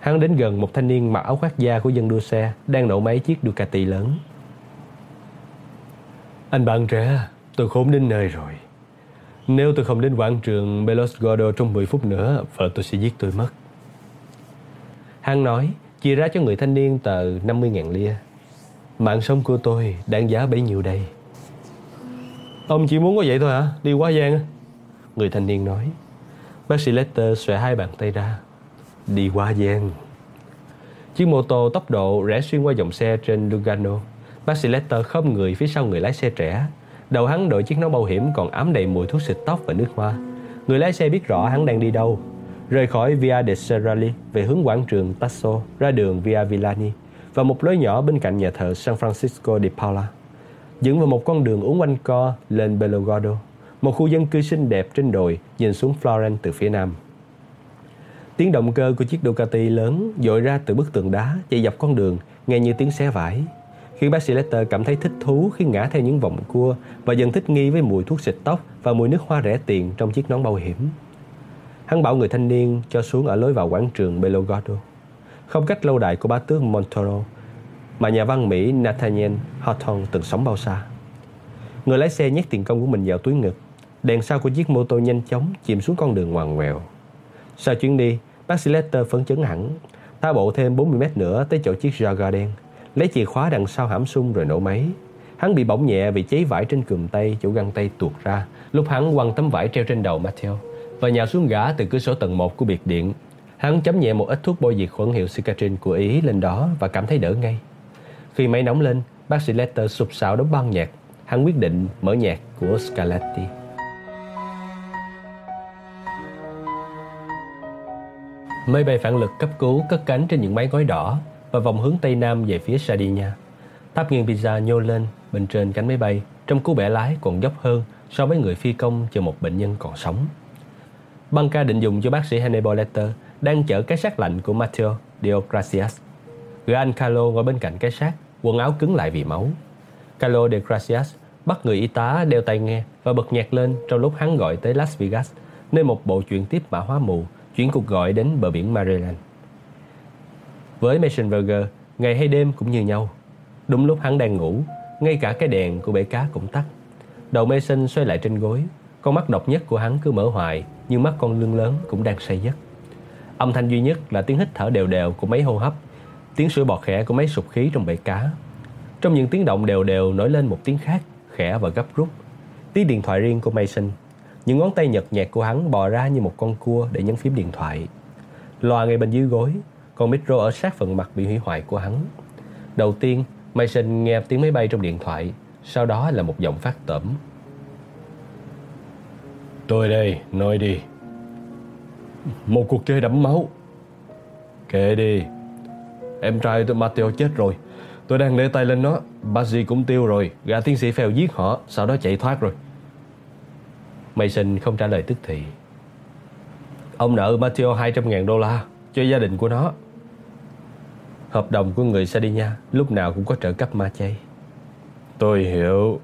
Hắn đến gần một thanh niên mặc áo khoác da của dân đua xe Đang nổ máy chiếc Ducati lớn. Anh bạn trẻ, Tôi khốn đến nơi rồi. Nếu tôi không đến quảng trường Belosgordo trong 10 phút nữa, Vợ tôi sẽ giết tôi mất. Hắn nói, Chia ra cho người thanh niên tờ 50.000 lia. Mạng sống của tôi đáng giá bấy nhiêu đây? Ông chỉ muốn có vậy thôi hả? Đi quá gian Người thanh niên nói. Bác sĩ Lester xòe hai bàn tay ra. Đi quá gian. Chiếc mô tô tốc độ rẽ xuyên qua dòng xe trên Lugano. Bác sĩ Lester khom người phía sau người lái xe trẻ. Đầu hắn đội chiếc nón bảo hiểm còn ám đầy mùi thuốc xịt tóc và nước hoa. Người lái xe biết rõ hắn đang đi đâu. Rời khỏi Via de Serrali về hướng quảng trường Tasso, ra đường Via Villani và một lối nhỏ bên cạnh nhà thờ San Francisco de Paula dẫn vào một con đường uốn quanh co lên Belogordo một khu dân cư xinh đẹp trên đồi nhìn xuống Florence từ phía nam. Tiếng động cơ của chiếc Ducati lớn dội ra từ bức tường đá chạy dọc con đường, nghe như tiếng xé vải. Khi bác sĩ Lester cảm thấy thích thú khi ngã theo những vòng cua và dần thích nghi với mùi thuốc xịt tóc và mùi nước hoa rẻ tiền trong chiếc nón bảo hiểm. Hắn bảo người thanh niên cho xuống ở lối vào quảng trường Belogordo, không cách lâu đài của bá tước Montoro, mà nhà văn Mỹ Nathaniel Hawthorne từng sống bao xa. Người lái xe nhét tiền công của mình vào túi ngực Đèn sau của chiếc mô tô nhanh chóng chìm xuống con đường ngoằn ngoèo. Sau chuyến đi, bác sĩ Lester phấn chấn hẳn, ta bộ thêm 40 mét nữa tới chỗ chiếc Jaguar đen, lấy chìa khóa đằng sau hãm sung rồi nổ máy. Hắn bị bỏng nhẹ vì cháy vải trên cùm tay chỗ găng tay tuột ra lúc hắn quăng tấm vải treo trên đầu Matthew và nhào xuống gã từ cửa sổ tầng 1 của biệt điện. Hắn chấm nhẹ một ít thuốc bôi diệt khuẩn hiệu Cicatrin của Ý lên đó và cảm thấy đỡ ngay. Khi máy nóng lên, bác sĩ Lester sụp sạo đóng băng nhạc. Hắn quyết định mở nhạc của Scarlatti. Máy bay phản lực cấp cứu cất cánh trên những mái ngói đỏ và vòng hướng Tây Nam về phía Sardinia. Tháp nghiêng pizza nhô lên bên trên cánh máy bay trong cú bẻ lái còn dốc hơn so với người phi công chờ một bệnh nhân còn sống. Băng ca định dùng cho bác sĩ Hannibal Lecter đang chở cái xác lạnh của Matteo Deogracias. Người anh Carlo ngồi bên cạnh cái xác, quần áo cứng lại vì máu. Carlo de bắt người y tá đeo tai nghe và bật nhạc lên trong lúc hắn gọi tới Las Vegas, nơi một bộ chuyện tiếp mã hóa mù chuyển cuộc gọi đến bờ biển Maryland. Với Mason Berger, ngày hay đêm cũng như nhau. Đúng lúc hắn đang ngủ, ngay cả cái đèn của bể cá cũng tắt. Đầu Mason xoay lại trên gối, con mắt độc nhất của hắn cứ mở hoài, nhưng mắt con lươn lớn cũng đang say giấc. Âm thanh duy nhất là tiếng hít thở đều đều của máy hô hấp, tiếng sủi bọt khẽ của máy sụp khí trong bể cá. Trong những tiếng động đều đều nổi lên một tiếng khác, khẽ và gấp rút. Tiếng điện thoại riêng của Mason những ngón tay nhợt nhạt của hắn bò ra như một con cua để nhấn phím điện thoại. Loa ngay bên dưới gối, còn micro ở sát phần mặt bị hủy hoại của hắn. Đầu tiên, Mason nghe tiếng máy bay trong điện thoại, sau đó là một giọng phát tẩm. Tôi đây, nói đi. Một cuộc chơi đẫm máu. Kệ đi. Em trai tôi Matteo chết rồi. Tôi đang để tay lên nó. Bazzi cũng tiêu rồi. Gã tiến sĩ phèo giết họ, sau đó chạy thoát rồi. Mason không trả lời tức thì Ông nợ Matteo 200.000 đô la cho gia đình của nó Hợp đồng của người Sardinia lúc nào cũng có trợ cấp ma chay Tôi hiểu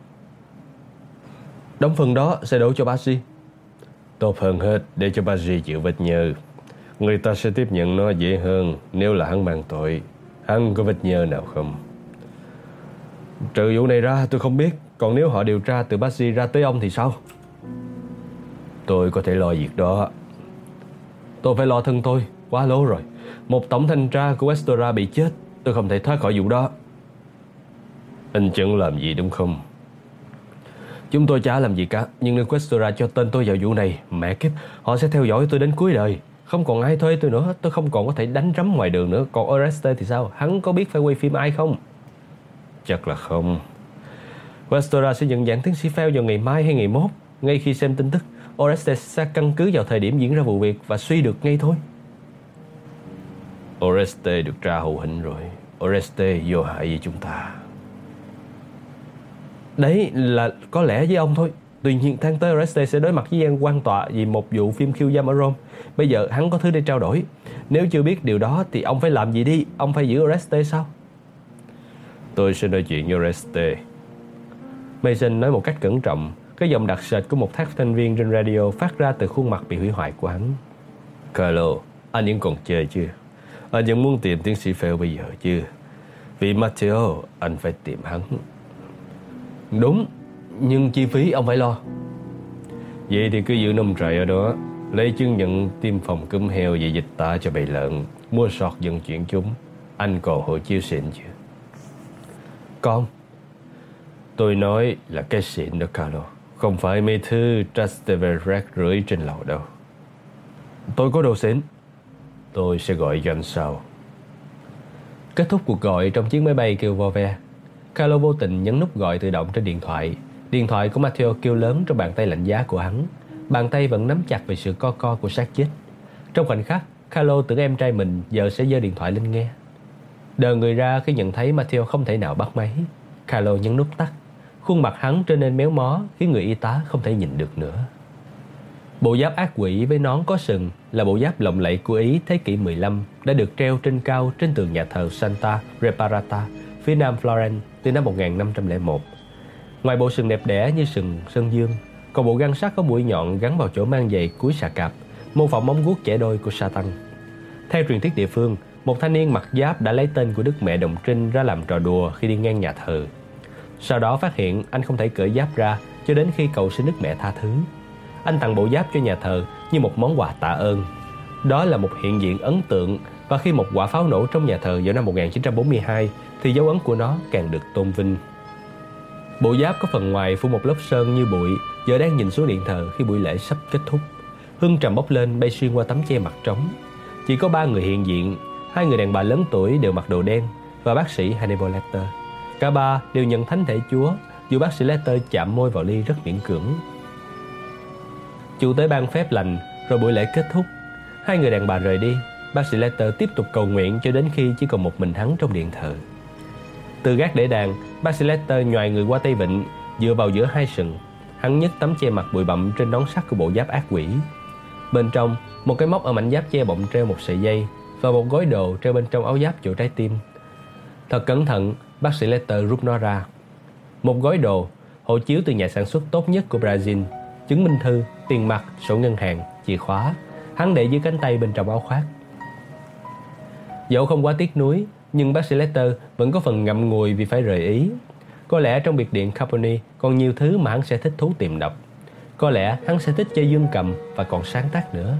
Đóng phần đó sẽ đổ cho Bazzi Tốt hơn hết, để cho Bassi chịu vết nhơ. Người ta sẽ tiếp nhận nó dễ hơn Nếu là hắn mang tội. Hắn có vết nhơ nào không? Trừ vụ này ra, tôi không biết. Còn nếu họ điều tra từ Bassi ra tới ông thì sao? Tôi có thể lo việc đó. Tôi phải lo thân tôi. Quá lố rồi. Một tổng thanh tra của Westora bị chết. Tôi không thể thoát khỏi vụ đó. Anh chẳng làm gì đúng không? Chúng tôi chả làm gì cả, Nhưng nếu Questura cho tên tôi vào vụ này. Mẹ kiếp, Họ sẽ theo dõi tôi đến cuối đời. Không còn ai thuê tôi nữa, Tôi không còn có thể đánh rắm ngoài đường nữa. Còn Oreste thì sao? Hắn có biết phải quay phim ai không? Chắc là không. Questura sẽ nhận dạng tiến sĩ Fell vào ngày mai hay ngày mốt. Ngay khi xem tin tức Orestes sẽ căn cứ vào thời điểm diễn ra vụ việc và suy được ngay thôi. Oreste được tra hậu hình rồi. Oreste vô hại với chúng ta. Đấy là có lẽ với ông thôi. Tuy nhiên tháng tới Oreste sẽ đối mặt với gian quan tọa vì một vụ phim khiêu dâm ở Rome. Bây giờ hắn có thứ để trao đổi. Nếu chưa biết điều đó thì ông phải làm gì đi? Ông phải giữ Oreste sao? Tôi sẽ nói chuyện với Oreste. Mason nói một cách cẩn trọng cái giọng đặc sệt của một thác thanh viên trên radio phát ra từ khuôn mặt bị hủy hoại của hắn. Carlo, anh vẫn còn chơi chưa? Anh vẫn muốn tìm tiến sĩ Phèo bây giờ chưa? Vì Matteo, anh phải tìm hắn. Đúng, nhưng chi phí ông phải lo. Vậy thì cứ giữ nông trại ở đó, lấy chứng nhận tiêm phòng cúm heo và dịch tả cho bầy lợn, mua sọt vận chuyển chúng. Anh còn hộ chiếu xịn chưa? Con. Tôi nói là cái xịn đó Carlo, không phải mấy thứ Trastevere rưỡi trên lầu đâu. Tôi có đồ xịn. Tôi sẽ gọi cho anh sau. Kết thúc cuộc gọi trong chiếc máy bay kêu vo ve. Carlo vô tình nhấn nút gọi tự động trên điện thoại. Điện thoại của Matteo kêu lớn trong bàn tay lạnh giá của hắn. Bàn tay vẫn nắm chặt về sự co co của xác chết. Trong khoảnh khắc, Carlo tưởng em trai mình giờ sẽ giơ điện thoại lên nghe. Đờ người ra khi nhận thấy Matteo không thể nào bắt máy. Carlo nhấn nút tắt. Khuôn mặt hắn trở nên méo mó khiến người y tá không thể nhìn được nữa. Bộ giáp ác quỷ với nón có sừng là bộ giáp lộng lẫy của Ý thế kỷ 15 đã được treo trên cao trên tường nhà thờ Santa Reparata, phía nam Florence từ năm 1501. Ngoài bộ sừng đẹp đẽ như sừng sơn dương, còn bộ găng sắt có mũi nhọn gắn vào chỗ mang giày cuối xà cạp, mô phỏng móng guốc trẻ đôi của Satan. Theo truyền thuyết địa phương, một thanh niên mặc giáp đã lấy tên của Đức Mẹ Đồng Trinh ra làm trò đùa khi đi ngang nhà thờ. Sau đó phát hiện anh không thể cởi giáp ra cho đến khi cầu xin Đức Mẹ tha thứ anh tặng bộ giáp cho nhà thờ như một món quà tạ ơn. Đó là một hiện diện ấn tượng và khi một quả pháo nổ trong nhà thờ vào năm 1942 thì dấu ấn của nó càng được tôn vinh. Bộ giáp có phần ngoài phủ một lớp sơn như bụi giờ đang nhìn xuống điện thờ khi buổi lễ sắp kết thúc. Hương trầm bốc lên bay xuyên qua tấm che mặt trống. Chỉ có ba người hiện diện, hai người đàn bà lớn tuổi đều mặc đồ đen và bác sĩ Hannibal Lecter. Cả ba đều nhận thánh thể Chúa dù bác sĩ Lecter chạm môi vào ly rất miễn cưỡng Chủ tới ban phép lành Rồi buổi lễ kết thúc Hai người đàn bà rời đi Bác sĩ Letter tiếp tục cầu nguyện cho đến khi chỉ còn một mình hắn trong điện thờ. Từ gác để đàn Bác sĩ Letter nhòi người qua tay vịnh Dựa vào giữa hai sừng. Hắn nhấc tấm che mặt bụi bặm trên nón sắt của bộ giáp ác quỷ. Bên trong Một cái móc ở mảnh giáp che bọng treo một sợi dây Và một gói đồ treo bên trong áo giáp chỗ trái tim. Thật cẩn thận Bác sĩ Letter rút nó ra. Một gói đồ Hộ chiếu từ nhà sản xuất tốt nhất của Brazil Chứng minh thư tiền mặt, sổ ngân hàng, chìa khóa. Hắn để dưới cánh tay bên trong áo khoác. Dẫu không quá tiếc nuối, nhưng bác sĩ Lester vẫn có phần ngậm ngùi vì phải rời ý. Có lẽ trong biệt điện Capone còn nhiều thứ mà hắn sẽ thích thú tìm đọc. Có lẽ hắn sẽ thích chơi dương cầm và còn sáng tác nữa.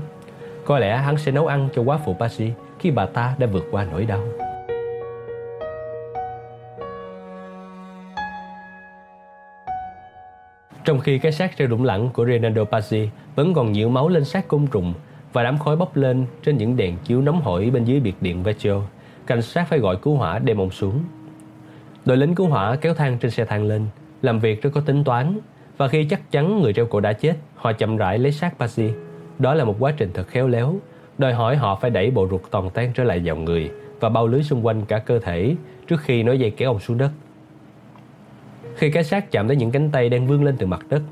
Có lẽ hắn sẽ nấu ăn cho quá phụ Patsy khi bà ta đã vượt qua nỗi đau. Trong khi cái xác treo đụng lẳng của Renaldo Pazzi vẫn còn nhiễu máu lên xác côn trùng và đám khói bốc lên trên những đèn chiếu nóng hổi bên dưới biệt điện Vecchio, cảnh sát phải gọi cứu hỏa đem ông xuống. Đội lính cứu hỏa kéo thang trên xe thang lên, làm việc rất có tính toán và khi chắc chắn người treo cổ đã chết, họ chậm rãi lấy xác pasi Đó là một quá trình thật khéo léo, đòi hỏi họ phải đẩy bộ ruột toàn tan trở lại vào người và bao lưới xung quanh cả cơ thể trước khi nối dây kéo ông xuống đất. Khi cái xác chạm tới những cánh tay đang vươn lên từ mặt đất,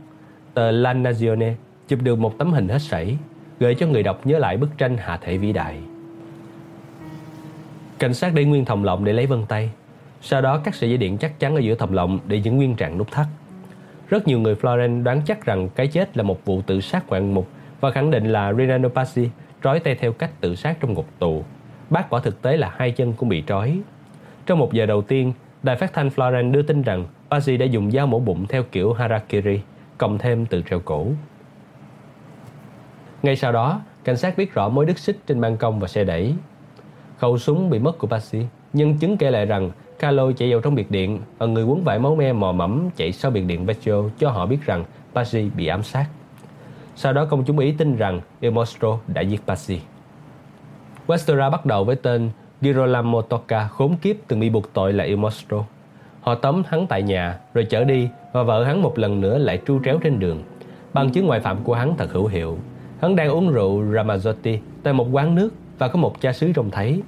tờ La Nazione chụp được một tấm hình hết sảy, gợi cho người đọc nhớ lại bức tranh hạ thể vĩ đại. Cảnh sát để nguyên thòng lọng để lấy vân tay. Sau đó cắt sợi dây điện chắc chắn ở giữa thòng lọng để giữ nguyên trạng nút thắt. Rất nhiều người Florence đoán chắc rằng cái chết là một vụ tự sát ngoạn mục và khẳng định là Rinaldo Pazzi trói tay theo cách tự sát trong ngục tù. Bác quả thực tế là hai chân cũng bị trói. Trong một giờ đầu tiên, đài phát thanh Florence đưa tin rằng Pazzi đã dùng dao mổ bụng theo kiểu Harakiri, cộng thêm từ treo cổ. Ngay sau đó, cảnh sát biết rõ mối đứt xích trên ban công và xe đẩy. Khẩu súng bị mất của Basi. nhân chứng kể lại rằng Carlo chạy vào trong biệt điện và người quấn vải máu me mò mẫm chạy sau biệt điện Vecchio cho họ biết rằng Pazzi bị ám sát. Sau đó công chúng Ý tin rằng Il Mostro đã giết Pazzi. Westera bắt đầu với tên Girolamo Tocca khốn kiếp từng bị buộc tội là Il Mostro. Họ tóm hắn tại nhà rồi chở đi và vợ hắn một lần nữa lại tru tréo trên đường. Bằng chứng ngoại phạm của hắn thật hữu hiệu. Hắn đang uống rượu Ramazzotti tại một quán nước và có một cha xứ trông thấy.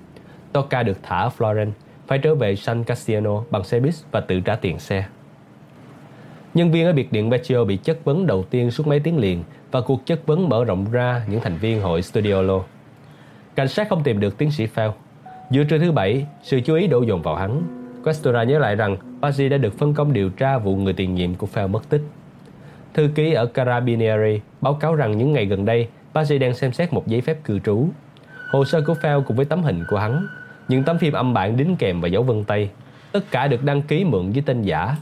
Toka được thả ở Florence, phải trở về San Cassiano bằng xe buýt và tự trả tiền xe. Nhân viên ở biệt điện Vecchio bị chất vấn đầu tiên suốt mấy tiếng liền và cuộc chất vấn mở rộng ra những thành viên hội Studiolo. Cảnh sát không tìm được tiến sĩ Fell. Giữa trưa thứ bảy, sự chú ý đổ dồn vào hắn Questora nhớ lại rằng Pazzi đã được phân công điều tra vụ người tiền nhiệm của Fell mất tích. Thư ký ở Carabinieri báo cáo rằng những ngày gần đây, Pazzi đang xem xét một giấy phép cư trú. Hồ sơ của Fell cùng với tấm hình của hắn, những tấm phim âm bản đính kèm và dấu vân tay, tất cả được đăng ký mượn với tên giả,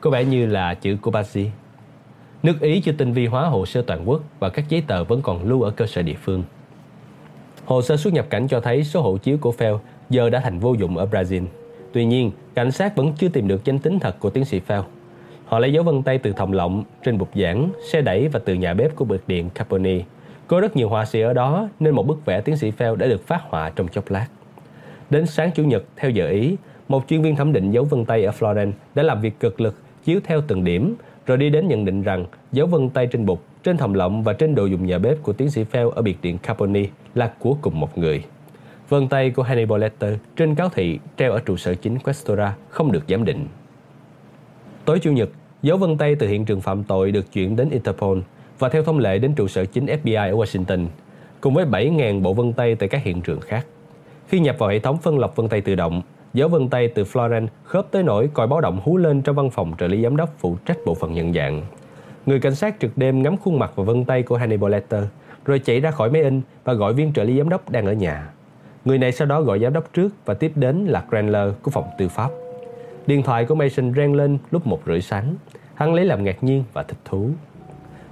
có vẻ như là chữ của Pazzi. Nước Ý chưa tinh vi hóa hồ sơ toàn quốc và các giấy tờ vẫn còn lưu ở cơ sở địa phương. Hồ sơ xuất nhập cảnh cho thấy số hộ chiếu của Fell giờ đã thành vô dụng ở Brazil. Tuy nhiên, cảnh sát vẫn chưa tìm được danh tính thật của tiến sĩ Fell. Họ lấy dấu vân tay từ thòng lọng, trên bục giảng, xe đẩy và từ nhà bếp của biệt điện Caponi. Có rất nhiều họa sĩ ở đó nên một bức vẽ tiến sĩ Fell đã được phát họa trong chốc lát. Đến sáng Chủ nhật, theo giờ Ý, một chuyên viên thẩm định dấu vân tay ở Florence đã làm việc cực lực chiếu theo từng điểm rồi đi đến nhận định rằng dấu vân tay trên bục, trên thòng lọng và trên đồ dùng nhà bếp của tiến sĩ Fell ở biệt điện Caponi là của cùng một người. Vân tay của Hannibal Lecter trên cáo thị treo ở trụ sở chính Questora không được giám định. Tối Chủ nhật, dấu vân tay từ hiện trường phạm tội được chuyển đến Interpol và theo thông lệ đến trụ sở chính FBI ở Washington, cùng với 7.000 bộ vân tay tại các hiện trường khác. Khi nhập vào hệ thống phân lọc vân tay tự động, dấu vân tay từ Florence khớp tới nỗi còi báo động hú lên trong văn phòng trợ lý giám đốc phụ trách bộ phận nhận dạng. Người cảnh sát trực đêm ngắm khuôn mặt và vân tay của Hannibal Lecter, rồi chạy ra khỏi máy in và gọi viên trợ lý giám đốc đang ở nhà. Người này sau đó gọi giám đốc trước và tiếp đến là Granler của phòng tư pháp. Điện thoại của Mason reng lên lúc một rưỡi sáng. Hắn lấy làm ngạc nhiên và thích thú.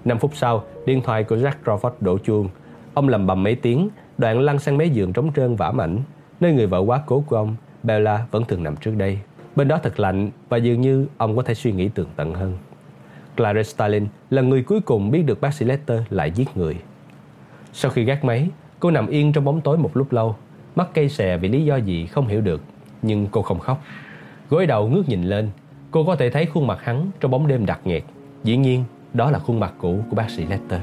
5 phút sau, điện thoại của Jack Crawford đổ chuông. Ông lầm bầm mấy tiếng, đoạn lăn sang mấy giường trống trơn vả mảnh, nơi người vợ quá cố của ông, Bella vẫn thường nằm trước đây. Bên đó thật lạnh và dường như ông có thể suy nghĩ tường tận hơn. Clarice Starling là người cuối cùng biết được bác sĩ Lester lại giết người. Sau khi gác máy, cô nằm yên trong bóng tối một lúc lâu, mắt cây xè vì lý do gì không hiểu được, nhưng cô không khóc. Gối đầu ngước nhìn lên, cô có thể thấy khuôn mặt hắn trong bóng đêm đặc nghẹt. Dĩ nhiên, đó là khuôn mặt cũ của bác sĩ Lester.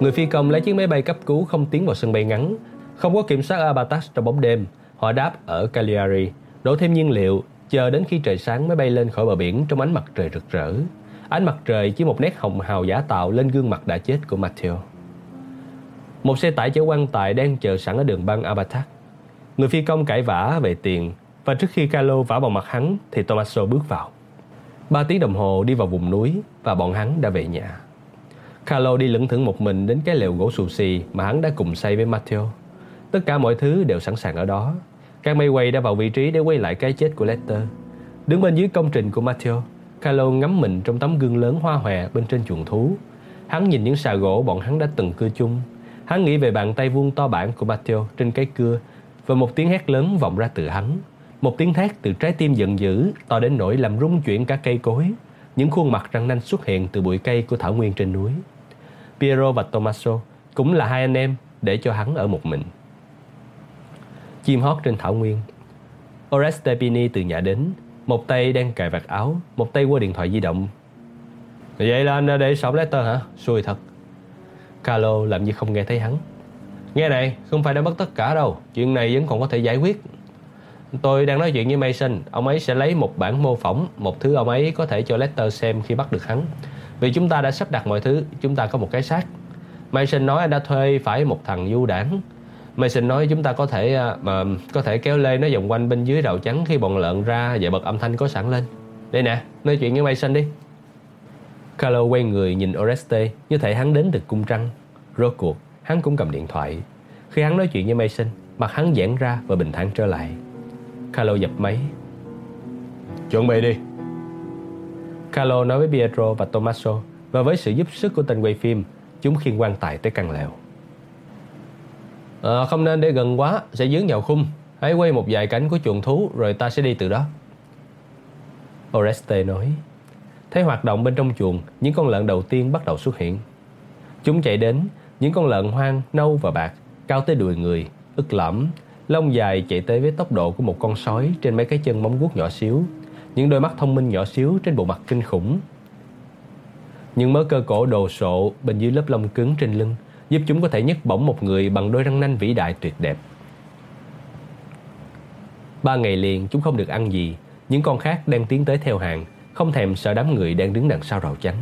Người phi công lấy chiếc máy bay cấp cứu không tiến vào sân bay ngắn, không có kiểm soát Abatas trong bóng đêm. Họ đáp ở Cagliari, đổ thêm nhiên liệu, chờ đến khi trời sáng mới bay lên khỏi bờ biển trong ánh mặt trời rực rỡ. Ánh mặt trời chỉ một nét hồng hào giả tạo lên gương mặt đã chết của Matteo. Một xe tải chở quan tài đang chờ sẵn ở đường băng Abatak. Người phi công cãi vã về tiền và trước khi Carlo vả vào mặt hắn thì Tommaso bước vào. Ba tiếng đồng hồ đi vào vùng núi và bọn hắn đã về nhà. Carlo đi lững thững một mình đến cái lều gỗ xù xì mà hắn đã cùng xây với Matteo. Tất cả mọi thứ đều sẵn sàng ở đó. Các máy quay đã vào vị trí để quay lại cái chết của Lester. Đứng bên dưới công trình của Matteo, Carlo ngắm mình trong tấm gương lớn hoa hòe bên trên chuồng thú. Hắn nhìn những xà gỗ bọn hắn đã từng cưa chung. Hắn nghĩ về bàn tay vuông to bản của Matteo trên cái cưa và một tiếng hét lớn vọng ra từ hắn. Một tiếng thét từ trái tim giận dữ to đến nỗi làm rung chuyển cả cây cối. Những khuôn mặt răng nanh xuất hiện từ bụi cây của thảo nguyên trên núi. Piero và Tommaso cũng là hai anh em để cho hắn ở một mình. Chim hót trên thảo nguyên. Oreste Pini từ nhà đến, một tay đang cài vạt áo, một tay qua điện thoại di động. Vậy là anh đã để sổng letter hả? Xui thật. Carlo làm như không nghe thấy hắn. Nghe này, không phải đã mất tất cả đâu, chuyện này vẫn còn có thể giải quyết. Tôi đang nói chuyện với Mason, ông ấy sẽ lấy một bản mô phỏng, một thứ ông ấy có thể cho Lester xem khi bắt được hắn. Vì chúng ta đã sắp đặt mọi thứ, chúng ta có một cái xác. Mason nói anh đã thuê phải một thằng du đảng. Mason nói chúng ta có thể à, mà có thể kéo lê nó vòng quanh bên dưới đầu trắng khi bọn lợn ra và bật âm thanh có sẵn lên. Đây nè, nói chuyện với Mason đi. Carlo quay người nhìn Oreste như thể hắn đến từ cung trăng. Rốt cuộc, hắn cũng cầm điện thoại. Khi hắn nói chuyện với Mason, mặt hắn giãn ra và bình thản trở lại. Carlo dập máy. Chuẩn bị đi. Carlo nói với Pietro và Tommaso và với sự giúp sức của tên quay phim, chúng khiêng quan tài tới căn lều. À, không nên để gần quá, sẽ dướng vào khung. Hãy quay một vài cảnh của chuồng thú rồi ta sẽ đi từ đó. Oreste nói. Thấy hoạt động bên trong chuồng, những con lợn đầu tiên bắt đầu xuất hiện. Chúng chạy đến, những con lợn hoang, nâu và bạc, cao tới đùi người, ức lõm, lông dài chạy tới với tốc độ của một con sói trên mấy cái chân móng guốc nhỏ xíu, những đôi mắt thông minh nhỏ xíu trên bộ mặt kinh khủng. Những mớ cơ cổ đồ sộ bên dưới lớp lông cứng trên lưng giúp chúng có thể nhấc bổng một người bằng đôi răng nanh vĩ đại tuyệt đẹp. Ba ngày liền chúng không được ăn gì, những con khác đang tiến tới theo hàng, không thèm sợ đám người đang đứng đằng sau rào chắn.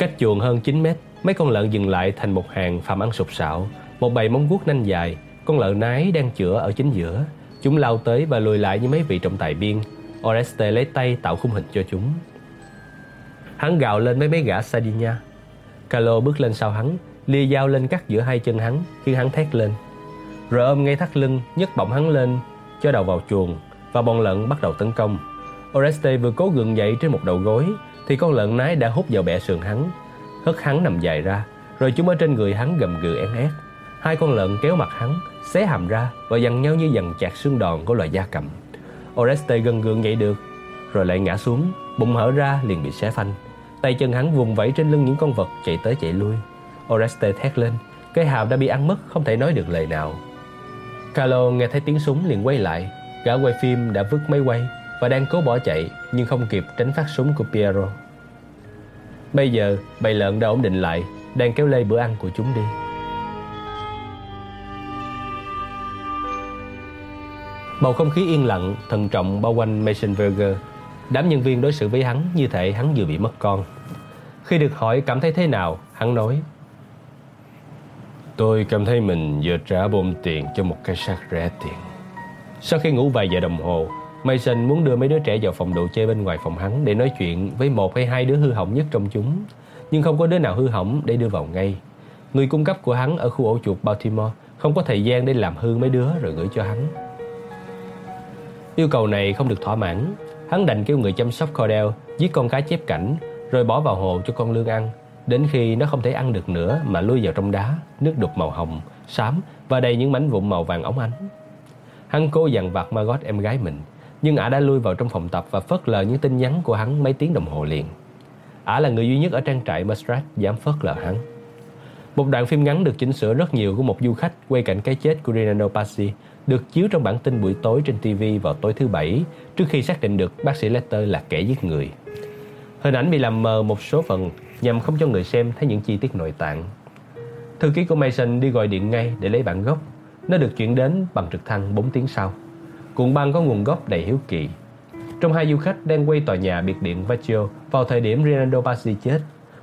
Cách chuồng hơn 9 mét, mấy con lợn dừng lại thành một hàng phàm ăn sụp sạo, một bầy móng vuốt nanh dài, con lợn nái đang chữa ở chính giữa. Chúng lao tới và lùi lại như mấy vị trọng tài biên. Oreste lấy tay tạo khung hình cho chúng. Hắn gào lên mấy mấy gã Sardinia. Carlo bước lên sau hắn, lia dao lên cắt giữa hai chân hắn, khiến hắn thét lên. Rồi ôm ngay thắt lưng, nhấc bổng hắn lên, cho đầu vào chuồng, và bọn lợn bắt đầu tấn công. Oreste vừa cố gượng dậy trên một đầu gối, thì con lợn nái đã hút vào bẹ sườn hắn, hất hắn nằm dài ra, rồi chúng ở trên người hắn gầm gừ én ét. Hai con lợn kéo mặt hắn, xé hàm ra và dằn nhau như dằn chặt xương đòn của loài da cầm. Oreste gần gượng dậy được, rồi lại ngã xuống, bụng hở ra liền bị xé phanh. Tay chân hắn vùng vẫy trên lưng những con vật chạy tới chạy lui. Oreste thét lên, cái hàm đã bị ăn mất, không thể nói được lời nào. Carlo nghe thấy tiếng súng liền quay lại, gã quay phim đã vứt máy quay và đang cố bỏ chạy nhưng không kịp tránh phát súng của Piero. Bây giờ, bầy lợn đã ổn định lại, đang kéo lê bữa ăn của chúng đi. Bầu không khí yên lặng, thận trọng bao quanh Mason Verger. Đám nhân viên đối xử với hắn như thể hắn vừa bị mất con. Khi được hỏi cảm thấy thế nào, hắn nói Tôi cảm thấy mình vừa trả bom tiền cho một cái xác rẻ tiền. Sau khi ngủ vài giờ đồng hồ, Mason muốn đưa mấy đứa trẻ vào phòng đồ chơi bên ngoài phòng hắn để nói chuyện với một hay hai đứa hư hỏng nhất trong chúng, nhưng không có đứa nào hư hỏng để đưa vào ngay. Người cung cấp của hắn ở khu ổ chuột Baltimore không có thời gian để làm hư mấy đứa rồi gửi cho hắn. Yêu cầu này không được thỏa mãn, hắn đành kêu người chăm sóc Cordell giết con cá chép cảnh rồi bỏ vào hồ cho con lương ăn đến khi nó không thể ăn được nữa mà lui vào trong đá, nước đục màu hồng, xám và đầy những mảnh vụn màu vàng óng ánh. Hắn cố dằn vặt Margot em gái mình, nhưng ả đã lui vào trong phòng tập và phớt lờ những tin nhắn của hắn mấy tiếng đồng hồ liền. Ả là người duy nhất ở trang trại Mastrat dám phớt lờ hắn. Một đoạn phim ngắn được chỉnh sửa rất nhiều của một du khách quay cảnh cái chết của Rinaldo Pazzi được chiếu trong bản tin buổi tối trên TV vào tối thứ Bảy, trước khi xác định được bác sĩ Lester là kẻ giết người. Hình ảnh bị làm mờ một số phần, nhằm không cho người xem thấy những chi tiết nội tạng. Thư ký của Mason đi gọi điện ngay để lấy bản gốc. Nó được chuyển đến bằng trực thăng 4 tiếng sau. Cuộn băng có nguồn gốc đầy hiếu kỳ. Trong hai du khách đang quay tòa nhà biệt điện Vecchio vào thời điểm Rinaldo Bassi chết,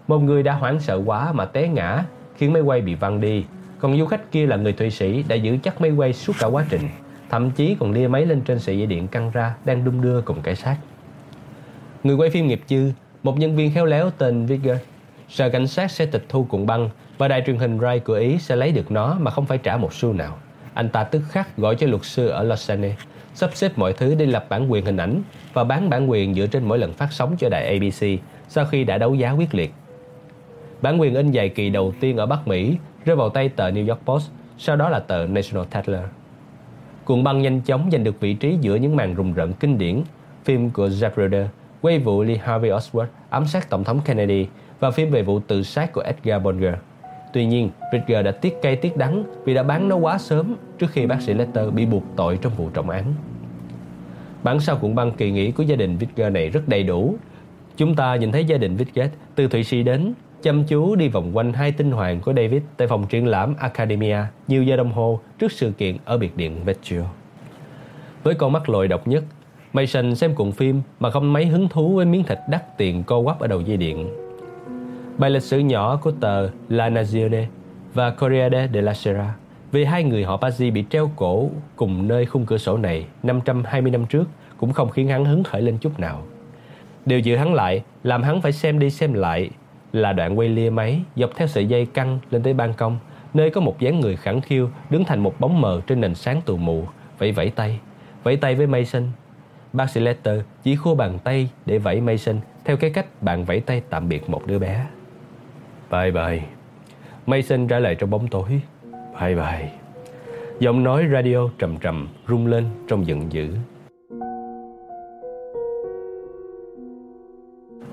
một người đã hoảng sợ quá mà té ngã khiến máy quay bị văng đi. Còn du khách kia là người Thụy Sĩ đã giữ chắc máy quay suốt cả quá trình, thậm chí còn lia máy lên trên sợi dây điện căng ra đang đung đưa cùng cảnh sát. Người quay phim nghiệp dư, một nhân viên khéo léo tên Vigger. sợ cảnh sát sẽ tịch thu cuộn băng và đài truyền hình Rai của Ý sẽ lấy được nó mà không phải trả một xu nào. Anh ta tức khắc gọi cho luật sư ở Lausanne, sắp xếp mọi thứ để lập bản quyền hình ảnh và bán bản quyền dựa trên mỗi lần phát sóng cho đài ABC sau khi đã đấu giá quyết liệt. Bản quyền in dài kỳ đầu tiên ở Bắc Mỹ rơi vào tay tờ New York Post, sau đó là tờ National Tatler. Cuộn băng nhanh chóng giành được vị trí giữa những màn rùng rợn kinh điển, phim của Zapruder quay vụ Lee Harvey Oswald ám sát Tổng thống Kennedy và phim về vụ tự sát của Edgar Bonger Tuy nhiên, Bridger đã tiếc cay tiếc đắng vì đã bán nó quá sớm trước khi bác sĩ Lester bị buộc tội trong vụ trọng án. Bản sao cuộn băng kỳ nghỉ của gia đình Vidger này rất đầy đủ. Chúng ta nhìn thấy gia đình Vidget từ Thụy Sĩ đến, chăm chú đi vòng quanh hai tinh hoàng của David tại phòng triển lãm Academia nhiều giờ đồng hồ trước sự kiện ở biệt điện Vecchio. Với con mắt lồi độc nhất, Mason xem cuộn phim mà không mấy hứng thú với miếng thịt đắt tiền co quắp ở đầu dây điện. Bài lịch sử nhỏ của tờ La Nazione và Corriere della Sera vì hai người họ Pazzi bị treo cổ cùng nơi khung cửa sổ này 520 năm trước cũng không khiến hắn hứng khởi lên chút nào. Điều giữ hắn lại, làm hắn phải xem đi xem lại là đoạn quay lia máy dọc theo sợi dây căng lên tới ban công, nơi có một dáng người khẳng khiu đứng thành một bóng mờ trên nền sáng tù mù, vẫy vẫy tay, vẫy tay với Mason Bác sĩ Letter chỉ khô bàn tay để vẫy Mason theo cái cách bạn vẫy tay tạm biệt một đứa bé. Bye bye. Mason trả lời trong bóng tối. Bye bye. Giọng nói radio trầm trầm rung lên trong giận dữ.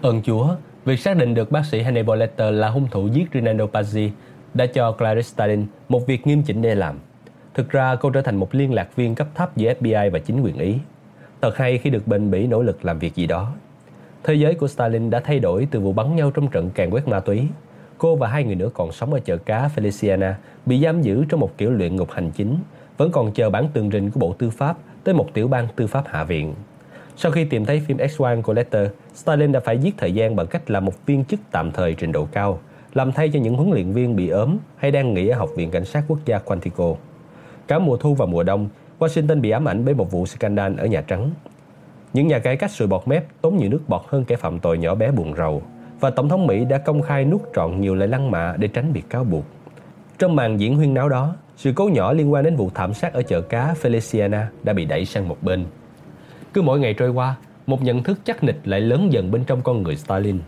Ơn Chúa, việc xác định được bác sĩ Hannibal Lecter là hung thủ giết Rinaldo Pazzi đã cho Clarice stalin một việc nghiêm chỉnh để làm. Thực ra cô trở thành một liên lạc viên cấp thấp giữa FBI và chính quyền Ý. Thật hay khi được bền bỉ nỗ lực làm việc gì đó. Thế giới của Stalin đã thay đổi từ vụ bắn nhau trong trận càn quét ma túy. Cô và hai người nữa còn sống ở chợ cá Feliciana bị giam giữ trong một kiểu luyện ngục hành chính, vẫn còn chờ bản tường trình của Bộ Tư pháp tới một tiểu bang tư pháp hạ viện. Sau khi tìm thấy phim X1 của Letter, Stalin đã phải giết thời gian bằng cách làm một viên chức tạm thời trình độ cao, làm thay cho những huấn luyện viên bị ốm hay đang nghỉ ở Học viện Cảnh sát Quốc gia Quantico. Cả mùa thu và mùa đông, Washington bị ám ảnh bởi một vụ scandal ở Nhà Trắng. Những nhà cải cách sùi bọt mép tốn nhiều nước bọt hơn kẻ phạm tội nhỏ bé buồn rầu và Tổng thống Mỹ đã công khai nuốt trọn nhiều lời lăng mạ để tránh bị cáo buộc. Trong màn diễn huyên náo đó, sự cố nhỏ liên quan đến vụ thảm sát ở chợ cá Feliciana đã bị đẩy sang một bên. Cứ mỗi ngày trôi qua, một nhận thức chắc nịch lại lớn dần bên trong con người Stalin.